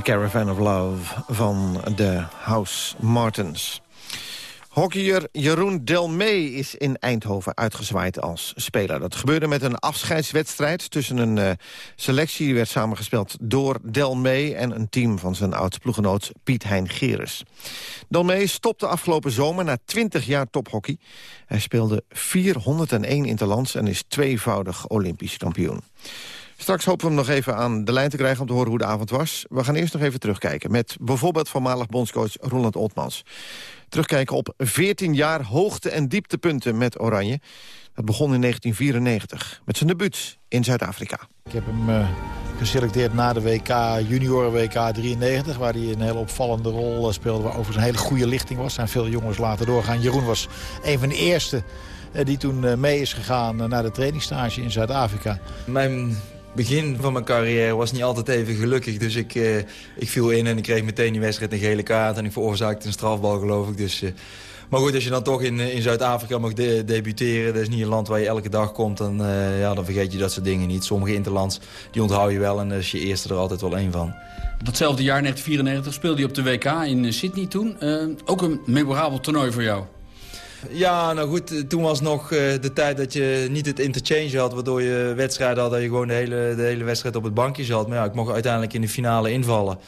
The Caravan of Love van de House Martens. Hockeyer Jeroen Delmee is in Eindhoven uitgezwaaid als speler. Dat gebeurde met een afscheidswedstrijd tussen een uh, selectie... die werd samengespeld door Delmee en een team van zijn oud-ploegenoot Piet Hein Geres. Delmee stopte afgelopen zomer na 20 jaar tophockey. Hij speelde 401 interlands en is tweevoudig Olympisch kampioen. Straks hopen we hem nog even aan de lijn te krijgen om te horen hoe de avond was. We gaan eerst nog even terugkijken met bijvoorbeeld voormalig bondscoach Roland Oltmans. Terugkijken op 14 jaar hoogte- en dieptepunten met Oranje. Dat begon in 1994 met zijn debuut in Zuid-Afrika. Ik heb hem uh, geselecteerd na de WK, junioren WK 93... waar hij een hele opvallende rol uh, speelde, waar overigens een hele goede lichting was. Er zijn veel jongens later doorgaan. Jeroen was een van de eerste uh, die toen mee is gegaan naar de trainingsstage in Zuid-Afrika. Mijn begin van mijn carrière was niet altijd even gelukkig. Dus ik, ik viel in en ik kreeg meteen die wedstrijd een gele kaart... en ik veroorzaakte een strafbal, geloof ik. Dus Maar goed, als je dan toch in, in Zuid-Afrika mag de debuteren... dat is niet een land waar je elke dag komt... Dan, ja, dan vergeet je dat soort dingen niet. Sommige interlands, die onthoud je wel... en dan is je eerste er altijd wel één van. Datzelfde jaar, 1994, speelde je op de WK in Sydney toen. ook een memorabel toernooi voor jou. Ja, nou goed, toen was nog de tijd dat je niet het interchange had... waardoor je wedstrijden had dat je gewoon de hele, de hele wedstrijd op het bankje zat. Maar ja, ik mocht uiteindelijk in de finale invallen.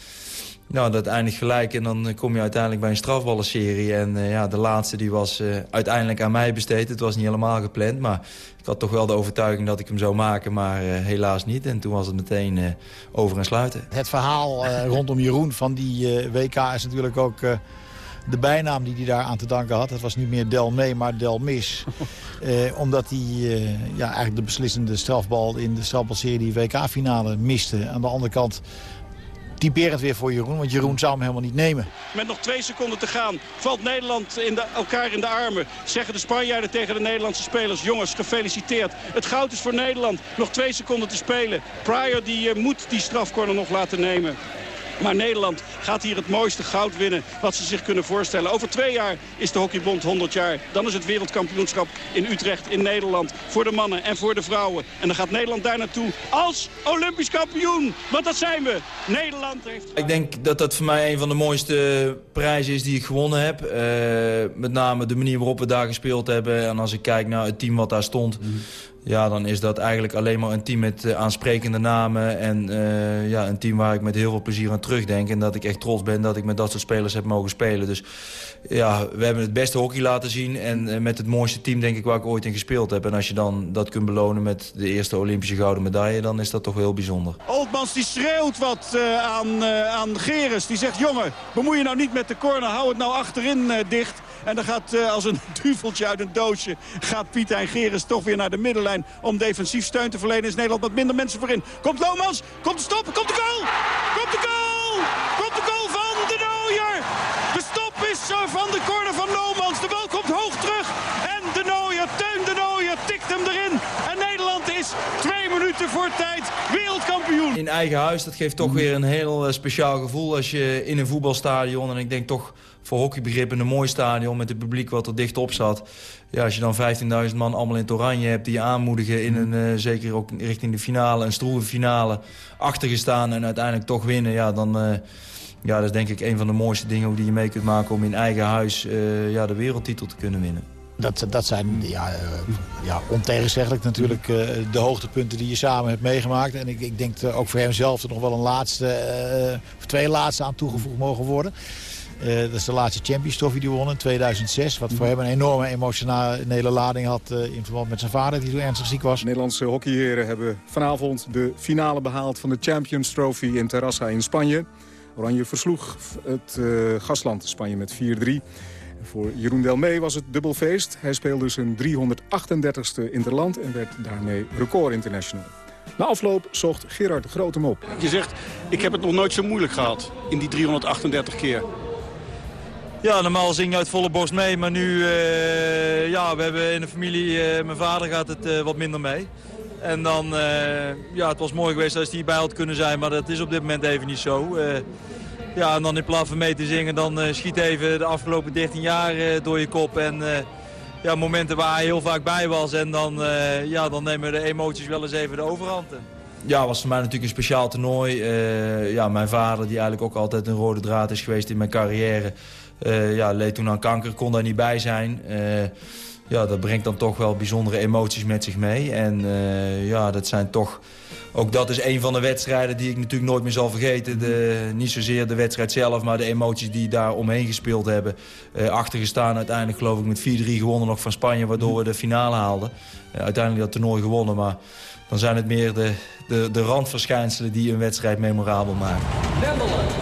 Nou, dat eindigt gelijk en dan kom je uiteindelijk bij een strafballenserie. En ja, de laatste die was uiteindelijk aan mij besteed. Het was niet helemaal gepland, maar ik had toch wel de overtuiging dat ik hem zou maken. Maar helaas niet. En toen was het meteen over en sluiten. Het verhaal rondom Jeroen van die WK is natuurlijk ook de bijnaam die hij daar aan te danken had. Het was niet meer Del Mee, maar Del Mis. Eh, omdat hij eh, ja, eigenlijk de beslissende strafbal in de strafbalserie WK-finale miste. Aan de andere kant typerend weer voor Jeroen, want Jeroen zou hem helemaal niet nemen. Met nog twee seconden te gaan valt Nederland in de, elkaar in de armen. Zeggen de Spanjaarden tegen de Nederlandse spelers. Jongens, gefeliciteerd. Het goud is voor Nederland. Nog twee seconden te spelen. Pryor die, uh, moet die strafcorner nog laten nemen. Maar Nederland gaat hier het mooiste goud winnen wat ze zich kunnen voorstellen. Over twee jaar is de Hockeybond 100 jaar. Dan is het wereldkampioenschap in Utrecht, in Nederland. Voor de mannen en voor de vrouwen. En dan gaat Nederland daar naartoe als Olympisch kampioen. Want dat zijn we. Nederland heeft... Ik denk dat dat voor mij een van de mooiste prijzen is die ik gewonnen heb. Uh, met name de manier waarop we daar gespeeld hebben. En als ik kijk naar het team wat daar stond... Mm ja, dan is dat eigenlijk alleen maar een team met uh, aansprekende namen. En uh, ja, een team waar ik met heel veel plezier aan terugdenk. En dat ik echt trots ben dat ik met dat soort spelers heb mogen spelen. Dus ja, we hebben het beste hockey laten zien. En uh, met het mooiste team denk ik waar ik ooit in gespeeld heb. En als je dan dat kunt belonen met de eerste Olympische gouden medaille... dan is dat toch heel bijzonder. Oldmans die schreeuwt wat aan, aan Geres. Die zegt, jongen, bemoei je nou niet met de corner. Hou het nou achterin dicht. En dan gaat als een duveltje uit een doosje... gaat Pieter en Geres toch weer naar de middenlijn... om defensief steun te verlenen. Is Nederland wat minder mensen voorin. Komt Lomans, komt de stop, komt de goal! Komt de goal! Komt de goal van de Nooier! De stop is van de corner van Lomans. De bal komt hoog terug. En de Nooier, Teun de Nooier, tikt hem erin. En Nederland is twee minuten voor tijd wereldkampioen. In eigen huis, dat geeft toch weer een heel uh, speciaal gevoel... als je in een voetbalstadion, en ik denk toch voor hockeybegrippen een mooi stadion met het publiek wat er dicht op zat. Ja, als je dan 15.000 man allemaal in het oranje hebt die je aanmoedigen in een, uh, zeker ook richting de finale, een stroeve finale, achtergestaan en uiteindelijk toch winnen. Ja, dan, uh, ja, dat is denk ik een van de mooiste dingen die je mee kunt maken om in eigen huis uh, ja, de wereldtitel te kunnen winnen. Dat, dat zijn ja, uh, ja, ontegenzeggelijk natuurlijk de hoogtepunten die je samen hebt meegemaakt. En ik, ik denk ook voor hemzelf er nog wel een laatste, of twee laatste aan toegevoegd mogen worden. Uh, dat is de laatste Champions Trophy die won in 2006. Wat voor hem een enorme emotionele lading had uh, in verband met zijn vader die toen ernstig ziek was. Nederlandse hockeyheren hebben vanavond de finale behaald van de Champions Trophy in Terrassa in Spanje. Oranje versloeg het uh, gastland Spanje met 4-3. Voor Jeroen Delmee was het dubbel feest. Hij speelde zijn 338ste interland en werd daarmee record international. Na afloop zocht Gerard de Groot hem op. Je zegt, ik heb het nog nooit zo moeilijk gehad in die 338 keer. Ja, normaal zing je uit volle borst mee, maar nu, uh, ja, we hebben in de familie, uh, mijn vader gaat het uh, wat minder mee. En dan, ja, het was mooi geweest als hij hierbij had kunnen zijn, maar dat is op dit moment even niet zo. ja, en dan in plaats van mee te zingen, dan schiet even de afgelopen 13 jaar door je kop. En ja, momenten waar hij heel vaak bij was en dan, ja, dan nemen de emoties wel eens even de overhand. Ja, was voor mij natuurlijk een speciaal toernooi. ja, mijn vader, die eigenlijk ook altijd een rode draad is geweest in mijn carrière... Uh, ja, leed toen aan kanker, kon daar niet bij zijn. Uh, ja, dat brengt dan toch wel bijzondere emoties met zich mee. En uh, ja, dat zijn toch... Ook dat is een van de wedstrijden die ik natuurlijk nooit meer zal vergeten. De, niet zozeer de wedstrijd zelf, maar de emoties die daar omheen gespeeld hebben. Uh, achtergestaan uiteindelijk geloof ik met 4-3 gewonnen nog van Spanje, waardoor we de finale haalden. Uh, uiteindelijk dat toernooi gewonnen, maar dan zijn het meer de, de, de randverschijnselen die een wedstrijd memorabel maken. Netherlands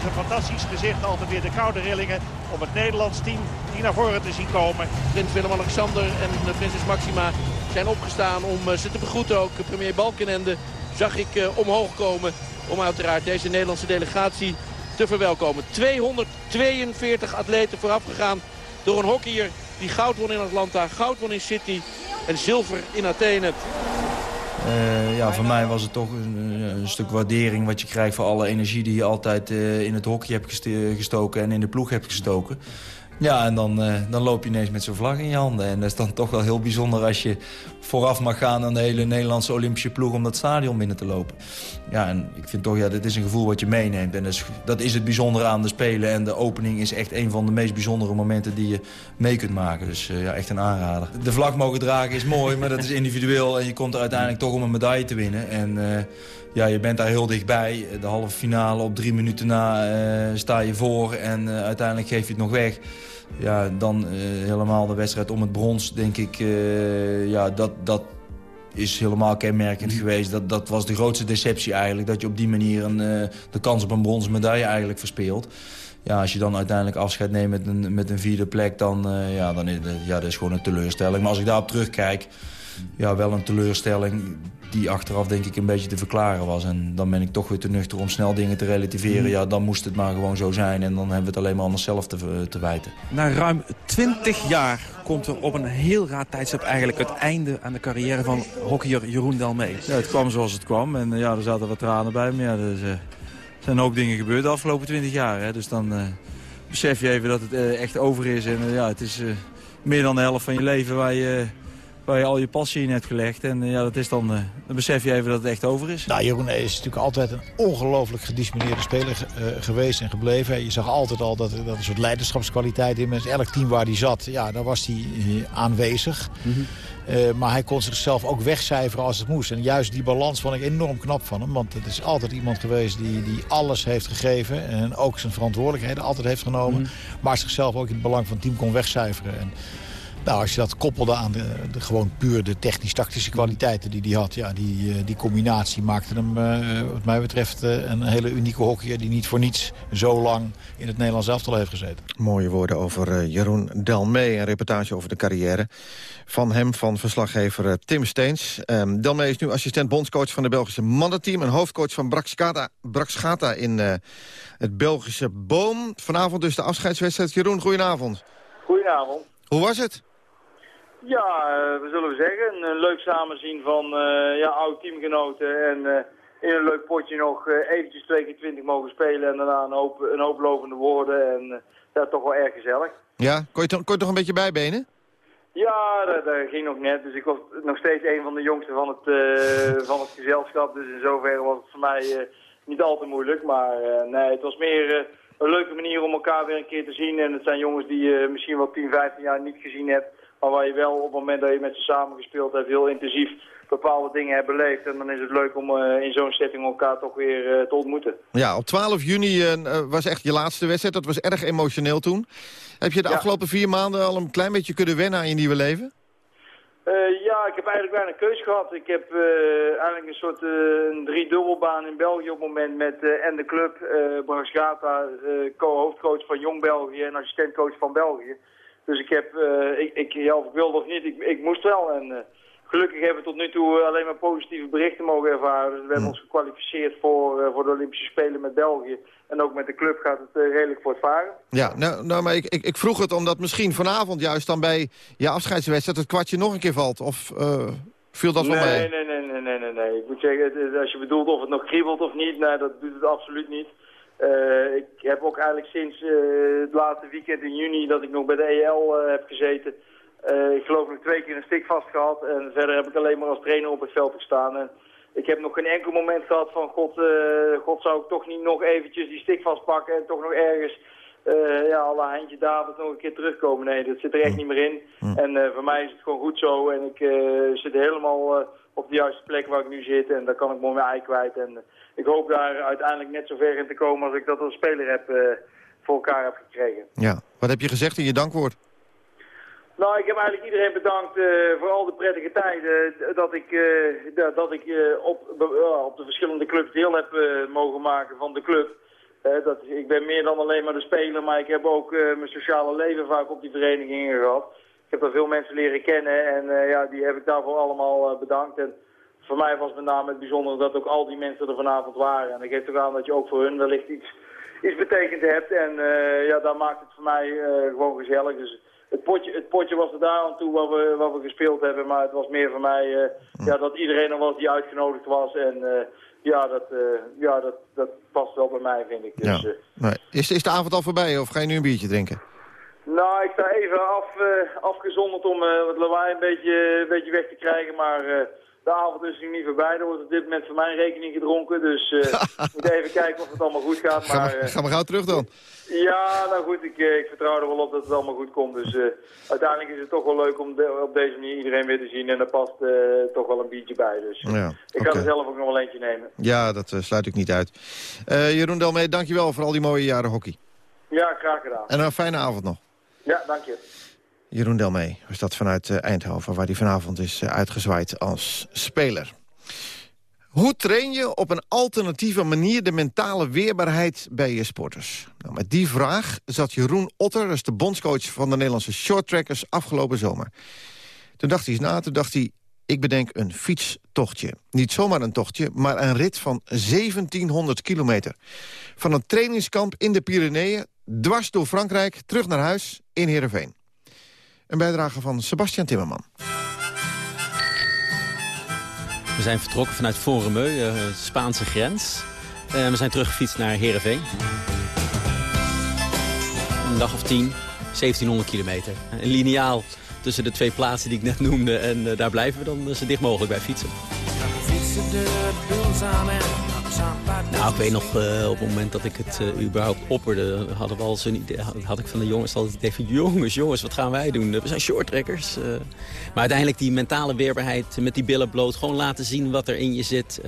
is een fantastisch gezicht. Altijd weer de koude rillingen om het Nederlands team die naar voren te zien komen. Prins Willem-Alexander en prinses Maxima zijn opgestaan om eh, ze te begroeten. Ook premier Balkenende zag ik eh, omhoog komen om uiteraard deze Nederlandse delegatie te verwelkomen. 242 atleten voorafgegaan door een hockeyer die goud won in Atlanta, goud won in City en zilver in Athene. Uh, ja, voor mij was het toch een, een, stuk waardering wat je krijgt voor alle energie die je altijd uh, in het hockey hebt gestoken en in de ploeg hebt gestoken. Ja, en dan, uh, dan loop je ineens met zo'n vlag in je handen. En dat is dan toch wel heel bijzonder als je vooraf mag gaan aan de hele Nederlandse Olympische ploeg om dat stadion binnen te lopen. Ja, en ik vind toch, ja, dit is een gevoel wat je meeneemt. En dat is, dat is het bijzondere aan de Spelen. En de opening is echt een van de meest bijzondere momenten die je mee kunt maken. Dus uh, ja, echt een aanrader. De vlag mogen dragen is mooi, maar dat is individueel. En je komt er uiteindelijk toch om een medaille te winnen. En uh, ja, je bent daar heel dichtbij. De halve finale op drie minuten na uh, sta je voor en uiteindelijk geef je het nog weg ja, dan uh, helemaal de wedstrijd om het brons, denk ik, ja, dat, dat is helemaal kenmerkend geweest. Dat, dat was de grootste deceptie eigenlijk, dat je op die manier een, de kans op een bronzen medaille eigenlijk verspeelt. Ja, als je dan uiteindelijk afscheid neemt met een, met een vierde plek, dan, ja, dan is, ja, dat is gewoon een teleurstelling. Maar als ik daarop terugkijk, ja, wel een teleurstelling die achteraf denk ik een beetje te verklaren was. En dan ben ik toch weer te nuchter om snel dingen te relativeren. Mhm. Ja, dan moest het maar gewoon zo zijn. En dan hebben we het alleen maar aan onszelf te, te wijten. Na ruim 20 jaar komt er op een heel raar tijdstip eigenlijk het einde aan de carrière van hockeyer Jeroen Delmee. Ja, het kwam zoals het kwam. En ja, er zaten wat tranen bij. Maar ja, dus, uh, er zijn een hoop dingen gebeurd de afgelopen 20 jaar. Hè. Dus dan uh, besef je even dat het uh, echt over is. En ja, het is meer dan de helft van je leven waar je waar je al je passie in hebt gelegd. En ja, dat is dan, uh, dan besef je even dat het echt over is. Nou, Jeroen is natuurlijk altijd een ongelooflijk gedisciplineerde speler uh, geweest en gebleven. Je zag altijd al dat, dat een soort leiderschapskwaliteit in mensen. Elk team waar hij zat, ja, daar was hij aanwezig. Mm -hmm. uh, maar hij kon zichzelf ook wegcijferen als het moest. En juist die balans vond ik enorm knap van hem. Want het is altijd iemand geweest die, die alles heeft gegeven. En ook zijn verantwoordelijkheden altijd heeft genomen. Mm -hmm. Maar zichzelf ook in het belang van het team kon wegcijferen. En, nou, als je dat koppelde aan de, de gewoon puur de technisch-tactische kwaliteiten die hij had... Ja, die, die combinatie maakte hem, uh, wat mij betreft, uh, een hele unieke hockeyer... die niet voor niets zo lang in het Nederlands elftal heeft gezeten. Mooie woorden over uh, Jeroen Delmee. Een reportage over de carrière van hem, van verslaggever Tim Steens. Um, Delmee is nu assistent bondscoach van het Belgische mannenteam... en hoofdcoach van Braxgata, Braxgata in het Belgische Boom. Vanavond dus de afscheidswedstrijd. Jeroen, goedenavond. Goedenavond. Hoe was het? Ja, uh, we zullen zeggen. Een, een leuk samenzien van uh, ja, oude teamgenoten. En uh, in een leuk potje nog eventjes twee keer twintig mogen spelen. En daarna een hoop, een hoop lovende woorden. En ja, toch wel erg gezellig. Ja, kon je, kon je toch een beetje bijbenen? Ja, dat, dat, ging nog net. Dus ik was nog steeds een van de jongsten van het, van het gezelschap. Dus in zoverre was het voor mij niet al te moeilijk. Maar nee, het was meer een leuke manier om elkaar weer een keer te zien. En het zijn jongens die je misschien wel 10, 15 jaar niet gezien hebt. Maar waar je wel op het moment dat je met ze samen gespeeld hebt heel intensief bepaalde dingen hebt beleefd. En dan is het leuk om uh, in zo'n setting elkaar toch weer uh, te ontmoeten. Ja, op 12 juni uh, was echt je laatste wedstrijd. Dat was erg emotioneel toen. Heb je de ja. afgelopen vier maanden al een klein beetje kunnen wennen aan je nieuwe leven? Ja, ik heb eigenlijk weinig keus gehad. Ik heb eigenlijk een soort uh, drie-dubbelbaan in België op het moment met en de club, uh, Brassgata, co-hoofdcoach van Jong België en assistentcoach van België. Dus ik heb, ik, ik, ja, ik wilde of niet, ik, ik moest wel. En gelukkig hebben we tot nu toe alleen maar positieve berichten mogen ervaren. Dus we hebben ons gekwalificeerd voor, voor de Olympische Spelen met België. En ook met de club gaat het redelijk voortvaren. Ja, nou, nou maar ik, ik, ik, vroeg het omdat misschien vanavond juist dan bij je afscheidswedstrijd het kwartje nog een keer valt. Of viel dat nee, wel mee? Nee, nee, nee, nee, nee, nee. Ik moet zeggen, als je bedoelt of het nog kriebelt of niet, nee, dat doet het absoluut niet. Uh, ik heb ook eigenlijk sinds het laatste weekend in juni dat ik nog bij de EL heb gezeten... ik geloof nog twee keer een stik vast gehad. En verder heb ik alleen maar als trainer op het veld gestaan. En, ik heb nog geen enkel moment gehad van God, God zou ik toch niet nog eventjes die stik vastpakken en toch nog ergens ja, alle handje David nog een keer terugkomen. Nee, dat zit er echt niet meer in. En uh, voor mij is het gewoon goed zo en ik zit helemaal op de juiste plek waar ik nu zit en daar kan ik me mijn ei kwijt. En ik hoop daar uiteindelijk net zo ver in te komen als ik dat als speler heb, voor elkaar heb gekregen. Ja, wat heb je gezegd in je dankwoord? Nou, ik heb eigenlijk iedereen bedankt uh, voor al de prettige tijden dat ik, uh, dat ik uh, op, op de verschillende clubs deel heb mogen maken van de club. dat, ik ben meer dan alleen maar de speler, maar ik heb ook mijn sociale leven vaak op die verenigingen gehad. Ik heb daar veel mensen leren kennen en ja, die heb ik daarvoor allemaal bedankt. En voor mij was met name het bijzondere dat ook al die mensen er vanavond waren. En dat geeft ook aan dat je ook voor hun wellicht iets, iets betekend hebt. En ja, dat maakt het voor mij gewoon gezellig. Dus het, potje, het potje was er daar aan toe wat we, wat we gespeeld hebben. Maar het was meer voor mij eh, ja, dat iedereen er was die uitgenodigd was. En eh, ja, dat, eh, ja dat, dat past wel bij mij, vind ik. Dus, ja. eh, Nee. Is, is de avond al voorbij of ga je nu een biertje drinken? nou, ik sta even af, eh, afgezonderd om eh, het lawaai een beetje, een beetje weg te krijgen. Maar eh, de avond is nog niet voorbij. Er wordt op dit moment voor mijn rekening gedronken. Dus ik moet even kijken of het allemaal goed gaat. Ga Maar, maar, eh, ga maar gauw terug dan. ja, nou goed, ik, eh, ik vertrouw er wel op dat het allemaal goed komt. Dus uiteindelijk is het toch wel leuk om de- op deze manier iedereen weer te zien. En er past toch wel een biertje bij. Dus Ja, ik ga oké. er zelf ook nog wel eentje nemen. Ja, dat sluit ik niet uit. Jeroen Delmee, dankjewel voor al die mooie jaren hockey. Ja, graag gedaan. En een fijne avond nog. Ja, dank je. Jeroen Delmee was dat vanuit eh, Eindhoven... waar hij vanavond is eh, uitgezwaaid als speler. Hoe train je op een alternatieve manier de mentale weerbaarheid bij je sporters? Nou, met die vraag zat Jeroen Otter, dat is de bondscoach van de Nederlandse shorttrackers, afgelopen zomer. Toen dacht hij eens na, toen dacht hij, ik bedenk een fietstochtje. Niet zomaar een tochtje, maar een rit van 1700 kilometer. Van een trainingskamp in de Pyreneeën, dwars door Frankrijk, terug naar huis in Heerenveen. Een bijdrage van Sebastian Timmerman. We zijn vertrokken vanuit Foremeu, de Spaanse grens. En we zijn teruggefietst naar Heerenveen. Een dag of 10, 1700 kilometer. Een lineaal tussen de twee plaatsen die ik net noemde. En eh, daar blijven we dan zo dicht mogelijk bij fietsen. Nou, ik weet nog, eh, op het moment dat ik het eh, überhaupt opperde... hadden we al zo'n idee, had, ik van de jongens altijd het idee van... jongens, jongens, wat gaan wij doen? We zijn shorttrekkers. eh. maar uiteindelijk die mentale weerbaarheid met die billen bloot... gewoon laten zien wat er in je zit.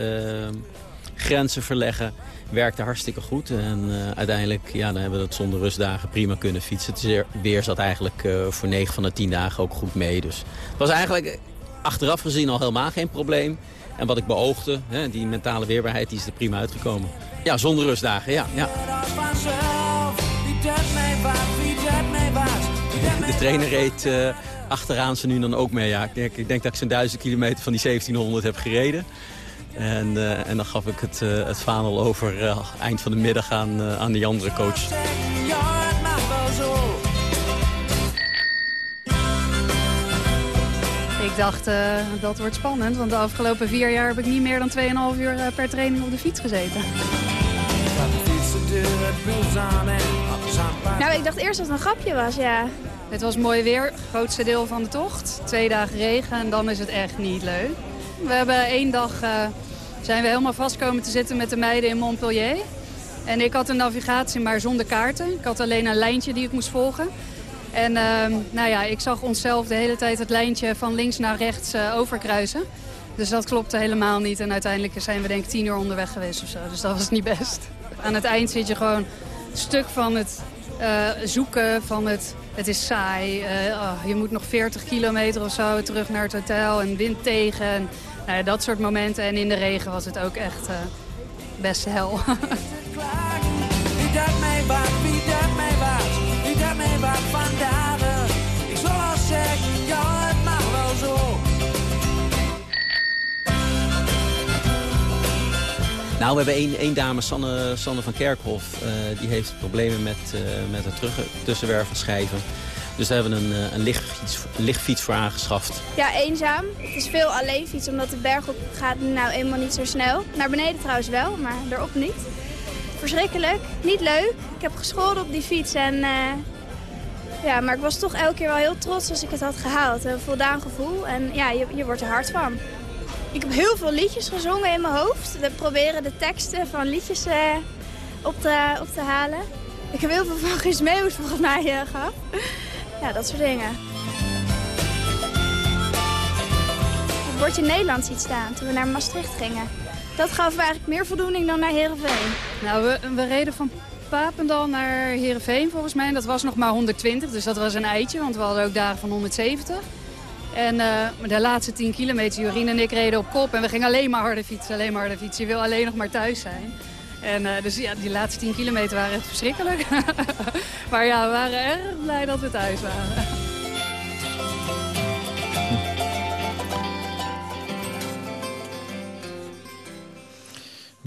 grenzen verleggen. Werkte hartstikke goed. En uiteindelijk ja, dan hebben we dat zonder rustdagen prima kunnen fietsen. Het weer- zat eigenlijk voor 9 van de 10 dagen ook goed mee. Dus het was eigenlijk achteraf gezien al helemaal geen probleem. En wat ik beoogde, hè, die mentale weerbaarheid, die is er prima uitgekomen. Ja, zonder rustdagen, ja. ja. De trainer reed eh, achteraan ze nu dan ook mee. Ja, ik, denk, ik denk dat ik zo'n duizend kilometer van die 1700 heb gereden. En, eh, en dan gaf ik het, eh, het over eind van de middag aan, aan die andere coach. Ik dacht, eh, dat wordt spannend, want de afgelopen vier jaar heb ik niet meer dan 2,5 uur eh, per training op de fiets gezeten. Nou, ik dacht eerst dat het een grapje was, ja. Het was mooi weer, het grootste deel van de tocht. Twee dagen regen en dan is het echt niet leuk. We hebben één dag, eh, zijn we helemaal vast komen te zitten met de meiden in Montpellier. En ik had een navigatie, maar zonder kaarten. Ik had alleen een lijntje die ik moest volgen. En ehm, nou ja, ik zag onszelf de hele tijd het lijntje van links naar rechts eh, overkruisen. Dus dat klopte helemaal niet. En uiteindelijk zijn we denk ik tien uur onderweg geweest of zo. Dus dat was niet best. Aan het eind zit je gewoon stuk van het eh, zoeken, van het, het is saai. Eh, oh, je moet nog 40 kilometer of zo terug naar het hotel en wind tegen. En, nou ja, dat soort momenten. En in de regen was het ook echt eh, best hel. vandaag. Ik zal al zeggen, ja het mag wel zo. Nou, we hebben één, één dame, Sanne, Sanne van Kerkhof. eh, die heeft problemen met, eh, met het terug, tussenwervelschijven. Dus daar hebben we een, eh, een lichtfiets, lichtfiets voor aangeschaft. Ja, eenzaam. Het is veel alleen fietsen, omdat de berg op gaat nou eenmaal niet zo snel. Naar beneden trouwens wel, maar erop niet. Verschrikkelijk, niet leuk. Ik heb gescholden op die fiets en... eh, ja, maar ik was toch elke keer wel heel trots als ik het had gehaald. Een voldaan gevoel en ja, je, je wordt er hard van. Ik heb heel veel liedjes gezongen in mijn hoofd. We proberen de teksten van liedjes eh, op, te, op te halen. Ik heb heel veel van Meeuwis volgens mij eh, gehad. Ja, dat soort dingen. Het bordje Nederland ziet staan toen we naar Maastricht gingen. Dat gaf me eigenlijk meer voldoening dan naar Heerenveen. Nou, we, we reden van Papendal naar Heerenveen volgens mij. En dat was nog maar 120, dus dat was een eitje. Want we hadden ook dagen van 170. En eh, de laatste 10 kilometer, Jorien en ik reden op kop. En we gingen alleen maar harder fietsen, alleen maar harder fietsen. Je wil alleen nog maar thuis zijn. En eh, dus ja, die laatste 10 kilometer waren echt verschrikkelijk. maar ja, we waren erg blij dat we thuis waren.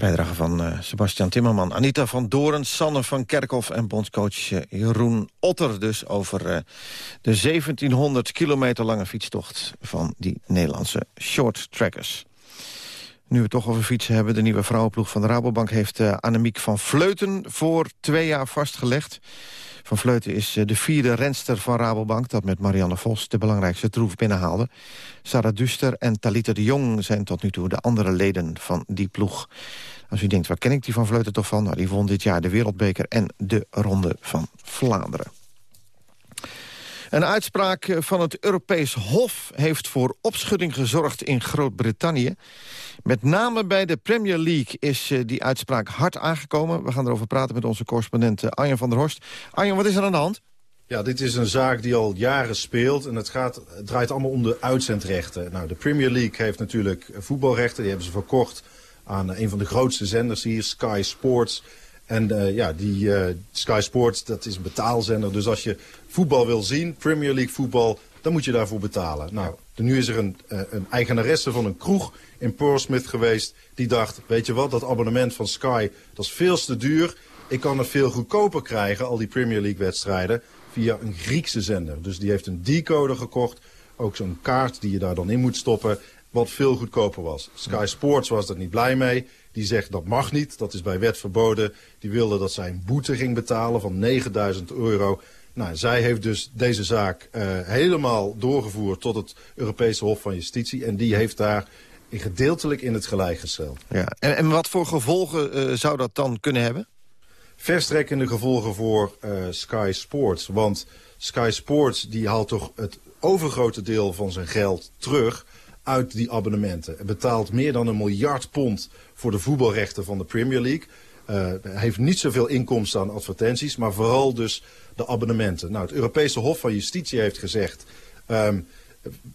Bijdrage van uh, Sebastian Timmerman, Anita van Doren, Sanne van Kerkhoff en bondscoach uh, Jeroen Otter. Dus over uh, de 1700 kilometer lange fietstocht van die Nederlandse short trackers. Nu we toch over fietsen hebben, de nieuwe vrouwenploeg van de Rabobank... heeft Annemiek van Vleuten voor twee jaar vastgelegd. Van Vleuten is de vierde renster van Rabobank... dat met Marianne Vos de belangrijkste troef binnenhaalde. Sarah Duster en Talita de Jong zijn tot nu toe de andere leden van die ploeg. Als u denkt, waar ken ik die van Vleuten toch van? Nou, die won dit jaar de Wereldbeker en de Ronde van Vlaanderen. Een uitspraak van het Europees Hof heeft voor opschudding gezorgd in Groot-Brittannië. Met name bij de Premier League is eh, die uitspraak hard aangekomen. We gaan erover praten met onze correspondent eh, Arjen van der Horst. Arjen, wat is er aan de hand? Ja, dit is een zaak die al jaren speelt en het, gaat, draait allemaal om de uitzendrechten. Nou, de Premier League heeft natuurlijk voetbalrechten, die hebben ze verkocht aan een van de grootste zenders hier, Sky Sports. En ja, die Sky Sports, dat is een betaalzender. Dus als je voetbal wil zien, Premier League voetbal, dan moet je daarvoor betalen. Nou, nu is er een, uh, een eigenaresse van een kroeg in Portsmouth geweest. Die dacht, weet je wat, dat abonnement van Sky, dat is veel te duur. Ik kan het veel goedkoper krijgen, al die Premier League wedstrijden, via een Griekse zender. Dus die heeft een decoder gekocht. Ook zo'n kaart die je daar dan in moet stoppen wat veel goedkoper was. Sky Sports was er niet blij mee. Die zegt dat mag niet, dat is bij wet verboden. Die wilde dat zij een boete ging betalen van 9000 euro. Nou, zij heeft dus deze zaak uh, helemaal doorgevoerd tot het Europese Hof van Justitie. En die heeft daar gedeeltelijk in het gelijk gesteld. Ja. En, en wat voor gevolgen uh, zou dat dan kunnen hebben? Verstrekkende gevolgen voor uh, Sky Sports. Want Sky Sports die haalt toch het overgrote deel van zijn geld terug uit die abonnementen. Hij betaalt meer dan een miljard pond voor de voetbalrechten van de Premier League. Hij heeft niet zoveel inkomsten aan advertenties, maar vooral dus de abonnementen. Nou, het Europese Hof van Justitie heeft gezegd... Um,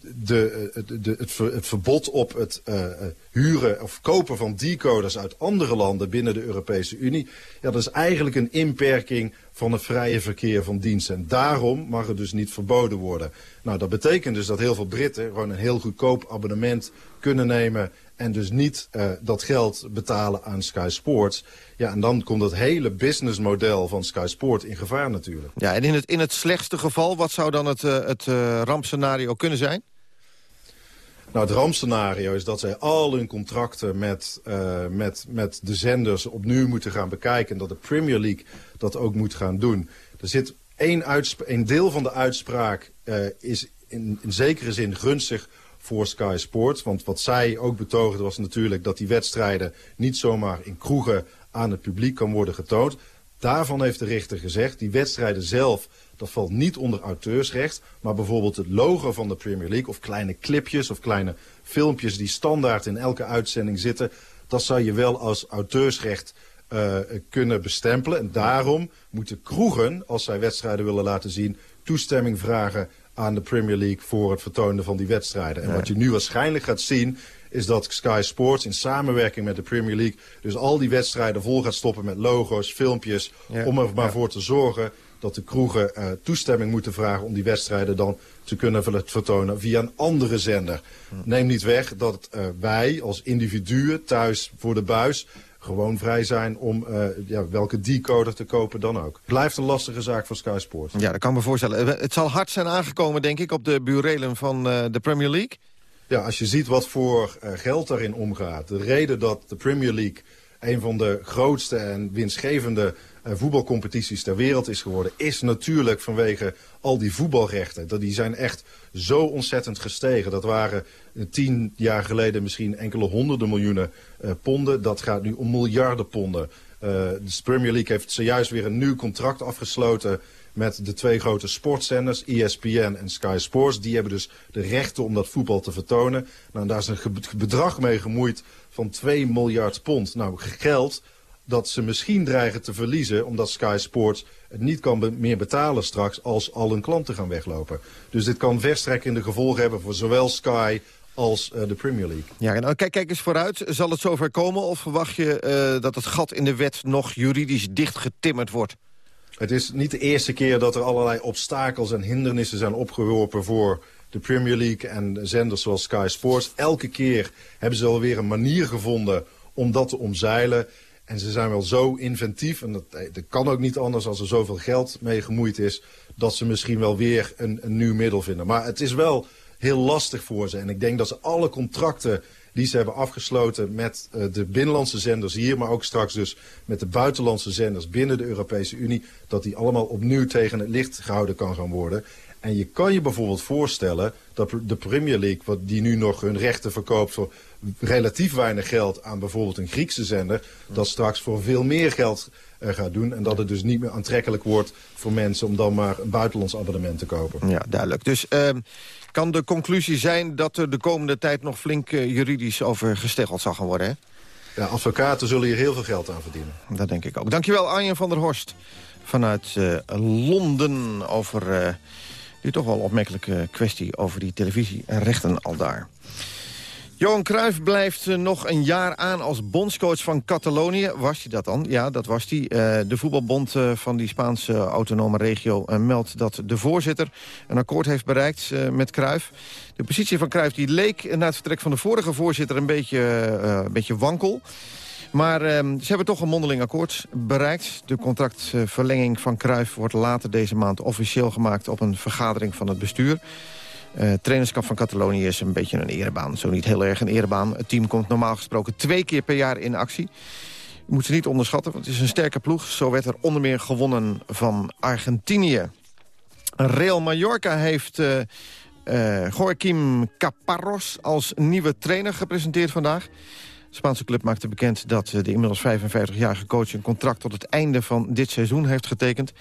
de, de, het, verbod op het uh, huren of kopen van decoders uit andere landen binnen de Europese Unie. Ja, dat is eigenlijk een inperking van het vrije verkeer van diensten. En daarom mag het dus niet verboden worden. Nou, dat betekent dus dat heel veel Britten gewoon een heel goedkoop abonnement kunnen nemen... en dus niet uh, dat geld betalen aan Sky Sports. Ja, en dan komt het hele businessmodel van Sky Sport in gevaar natuurlijk. Ja, en in het, in het slechtste geval, wat zou dan het, uh, het uh, rampscenario kunnen zijn? Nou, het rampscenario is dat zij al hun contracten met, met, met de zenders opnieuw moeten gaan bekijken. En dat de Premier League dat ook moet gaan doen. Er zit één, een deel van de uitspraak is in, in zekere zin gunstig voor Sky Sports. Want wat zij ook betoogde was natuurlijk dat die wedstrijden niet zomaar in kroegen aan het publiek kan worden getoond. Daarvan heeft de rechter gezegd, die wedstrijden zelf, dat valt niet onder auteursrecht. Maar bijvoorbeeld het logo van de Premier League of kleine clipjes of kleine filmpjes die standaard in elke uitzending zitten. Dat zou je wel als auteursrecht uh, kunnen bestempelen. En daarom moeten kroegen, als zij wedstrijden willen laten zien, toestemming vragen aan de Premier League voor het vertonen van die wedstrijden. En ja. wat je nu waarschijnlijk gaat zien is dat Sky Sports in samenwerking met de Premier League... dus al die wedstrijden vol gaat stoppen met logo's, filmpjes... Ja. om er maar ja. voor te zorgen dat de kroegen uh, toestemming moeten vragen... om die wedstrijden dan te kunnen vertonen via een andere zender. Neem niet weg dat uh, wij als individuen thuis voor de buis gewoon vrij zijn om uh, ja, welke decoder te kopen dan ook. Blijft een lastige zaak voor Sky Sports. Ja, dat kan me voorstellen. Het zal hard zijn aangekomen, denk ik, op de burelen van uh, de Premier League. Ja, als je ziet wat voor uh, geld daarin omgaat. De reden dat de Premier League een van de grootste en winstgevende voetbalcompetities ter wereld is geworden... is natuurlijk vanwege al die voetbalrechten. Dat die zijn echt zo ontzettend gestegen. Dat waren uh, tien jaar geleden misschien enkele honderden miljoenen uh, ponden. Dat gaat nu om miljarden ponden. de Premier League heeft zojuist weer een nieuw contract afgesloten met de twee grote sportzenders, ESPN en Sky Sports. Die hebben dus de rechten om dat voetbal te vertonen. Nou, daar is een bedrag mee gemoeid van 2 miljard pond. Nou, geld dat ze misschien dreigen te verliezen... omdat Sky Sports het niet kan be meer betalen straks als al hun klanten gaan weglopen. Dus dit kan verstrekkende gevolgen hebben voor zowel Sky als uh, de Premier League. Ja, nou, kijk, kijk eens vooruit. Zal het zover komen of verwacht je uh, dat het gat in de wet nog juridisch dichtgetimmerd wordt? Het is niet de eerste keer dat er allerlei obstakels en hindernissen zijn opgeworpen voor de Premier League en zenders zoals Sky Sports. Elke keer hebben ze alweer een manier gevonden om dat te omzeilen. En ze zijn wel zo inventief, en dat, dat kan ook niet anders als er zoveel geld mee gemoeid is... dat ze misschien wel weer een, nieuw middel vinden. Maar het is wel heel lastig voor ze. En ik denk dat ze alle contracten die ze hebben afgesloten met uh, de binnenlandse zenders hier... maar ook straks dus met de buitenlandse zenders binnen de Europese Unie... dat die allemaal opnieuw tegen het licht gehouden kan gaan worden. En je kan je bijvoorbeeld voorstellen dat de Premier League... Wat die nu nog hun rechten verkoopt voor relatief weinig geld aan bijvoorbeeld een Griekse zender... dat straks voor veel meer geld uh, gaat doen. En dat het dus niet meer aantrekkelijk wordt voor mensen om dan maar een buitenlands abonnement te kopen. Ja, duidelijk. Dus uh, kan de conclusie zijn dat er de komende tijd nog flink uh, juridisch over gesteggeld zal gaan worden, hè? Ja, advocaten zullen hier heel veel geld aan verdienen. Dat denk ik ook. Dankjewel Arjen van der Horst vanuit uh, Londen over die toch wel opmerkelijke kwestie over die televisierechten al daar. Johan Cruijff blijft nog een jaar aan als bondscoach van Catalonië. Was hij dat dan? Ja, dat was hij. Uh, de voetbalbond uh, van die Spaanse autonome regio meldt dat de voorzitter een akkoord heeft bereikt met Cruijff. De positie van Cruijff die leek na het vertrek van de vorige voorzitter een beetje, een beetje wankel. Maar ze hebben toch een mondeling akkoord bereikt. De contractverlenging van Cruijff wordt later deze maand officieel gemaakt op een vergadering van het bestuur. Uh, trainerschap van Catalonië is een beetje een erebaan. Zo niet heel erg een erebaan. Het team komt normaal gesproken twee keer per jaar in actie. Je moet ze niet onderschatten, want het is een sterke ploeg. Zo werd er onder meer gewonnen van Argentinië. Real Mallorca heeft uh, uh, Joaquim Caparros als nieuwe trainer gepresenteerd vandaag. De Spaanse club maakte bekend dat de inmiddels 55-jarige coach... een contract tot het einde van dit seizoen heeft getekend.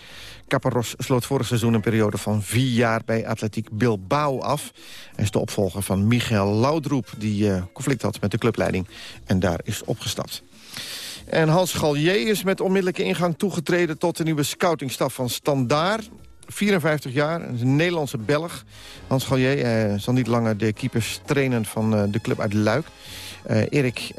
Caparros sloot vorig seizoen een periode van vier jaar... bij Atletiek Bilbao af. Hij is de opvolger van Michael Laudroep... die uh, conflict had met de clubleiding en daar is opgestapt. En Hans Gallier is met onmiddellijke ingang toegetreden... tot de nieuwe scoutingstaf van Standaard. 54 jaar, een Nederlandse Belg. Hans Gallier uh, zal niet langer de keepers trainen van uh, de club uit Luik. Uh, Erik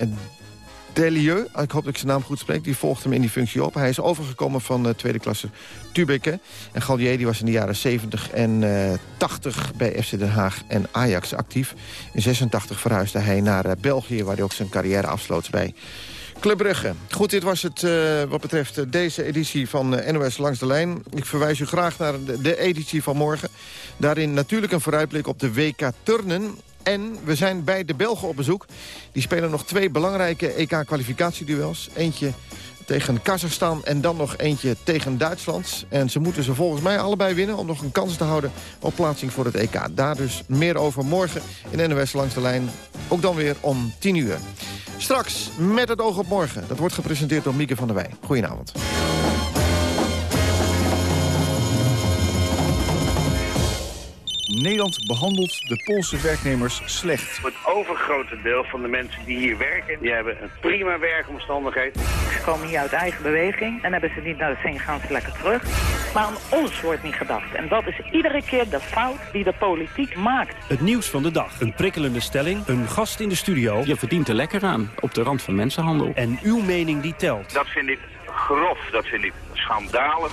Delieu, ik hoop dat ik zijn naam goed spreek, die volgt hem in die functie op. Hij is overgekomen van uh, tweede klasse Tubeke. En Gallier die was in de jaren 70 en uh, 80 bij FC Den Haag en Ajax actief. In 86 verhuisde hij naar België, waar hij ook zijn carrière afsloot bij Club. Goed, dit was het uh, wat betreft uh, deze editie van uh, NOS Langs de Lijn. Ik verwijs u graag naar de, de editie van morgen. Daarin natuurlijk een vooruitblik op de WK Turnen. En we zijn bij de Belgen op bezoek. Die spelen nog twee belangrijke EK-kwalificatieduels. Eentje tegen Kazachstan en dan nog eentje tegen Duitsland. En ze moeten ze volgens mij allebei winnen... om nog een kans te houden op plaatsing voor het EK. Daar dus meer over morgen in NOS Langs de Lijn. Ook dan weer om 10 uur. Straks met het oog op morgen. Dat wordt gepresenteerd door Mieke van der Wij. Goedenavond. Nederland behandelt de Poolse werknemers slecht. Het overgrote deel van de mensen die hier werken, die hebben een prima werkomstandigheid. Ze komen hier uit eigen beweging en hebben ze niet naar de zin gaan ze lekker terug. Maar aan ons wordt niet gedacht. En dat is iedere keer de fout die de politiek maakt. Het nieuws van de dag. Een prikkelende stelling. Een gast in de studio. Je verdient er lekker aan. Op de rand van mensenhandel. En uw mening die telt. Dat vind ik grof. Dat vind ik schandalig.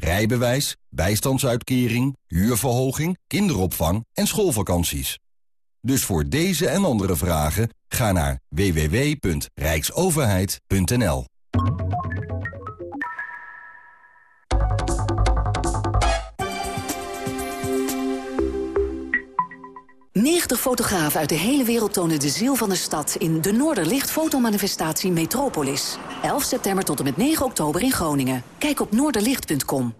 rijbewijs, bijstandsuitkering, huurverhoging, kinderopvang en schoolvakanties. Dus voor deze en andere vragen ga naar www.rijksoverheid.nl. 90 fotografen uit de hele wereld tonen de ziel van de stad... in de Noorderlicht fotomanifestatie Metropolis. 11 september tot en met 9 oktober in Groningen. Kijk op noorderlicht.com.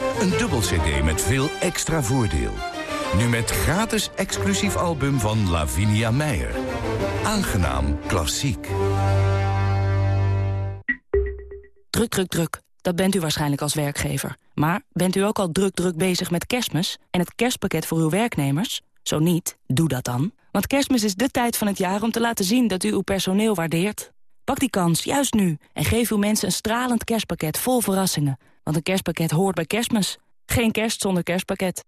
Een dubbel cd met veel extra voordeel. Nu met gratis exclusief album van Lavinia Meijer. Aangenaam Klassiek. Druk, druk, druk. Dat bent u waarschijnlijk als werkgever. Maar bent u ook al druk, druk bezig met kerstmis... en het kerstpakket voor uw werknemers? Zo niet, doe dat dan. Want kerstmis is de tijd van het jaar om te laten zien dat u uw personeel waardeert. Pak die kans, juist nu. En geef uw mensen een stralend kerstpakket vol verrassingen. Want een kerstpakket hoort bij kerstmis. Geen kerst zonder kerstpakket.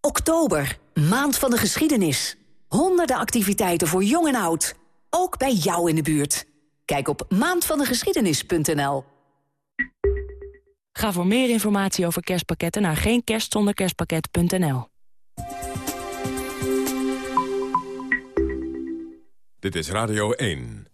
Oktober, maand van de geschiedenis. Honderden activiteiten voor jong en oud. Ook bij jou in de buurt. Kijk op maandvandegeschiedenis.nl. Ga voor meer informatie over kerstpakketten naar geenkerstzonderkerstpakket.nl. Dit is Radio 1.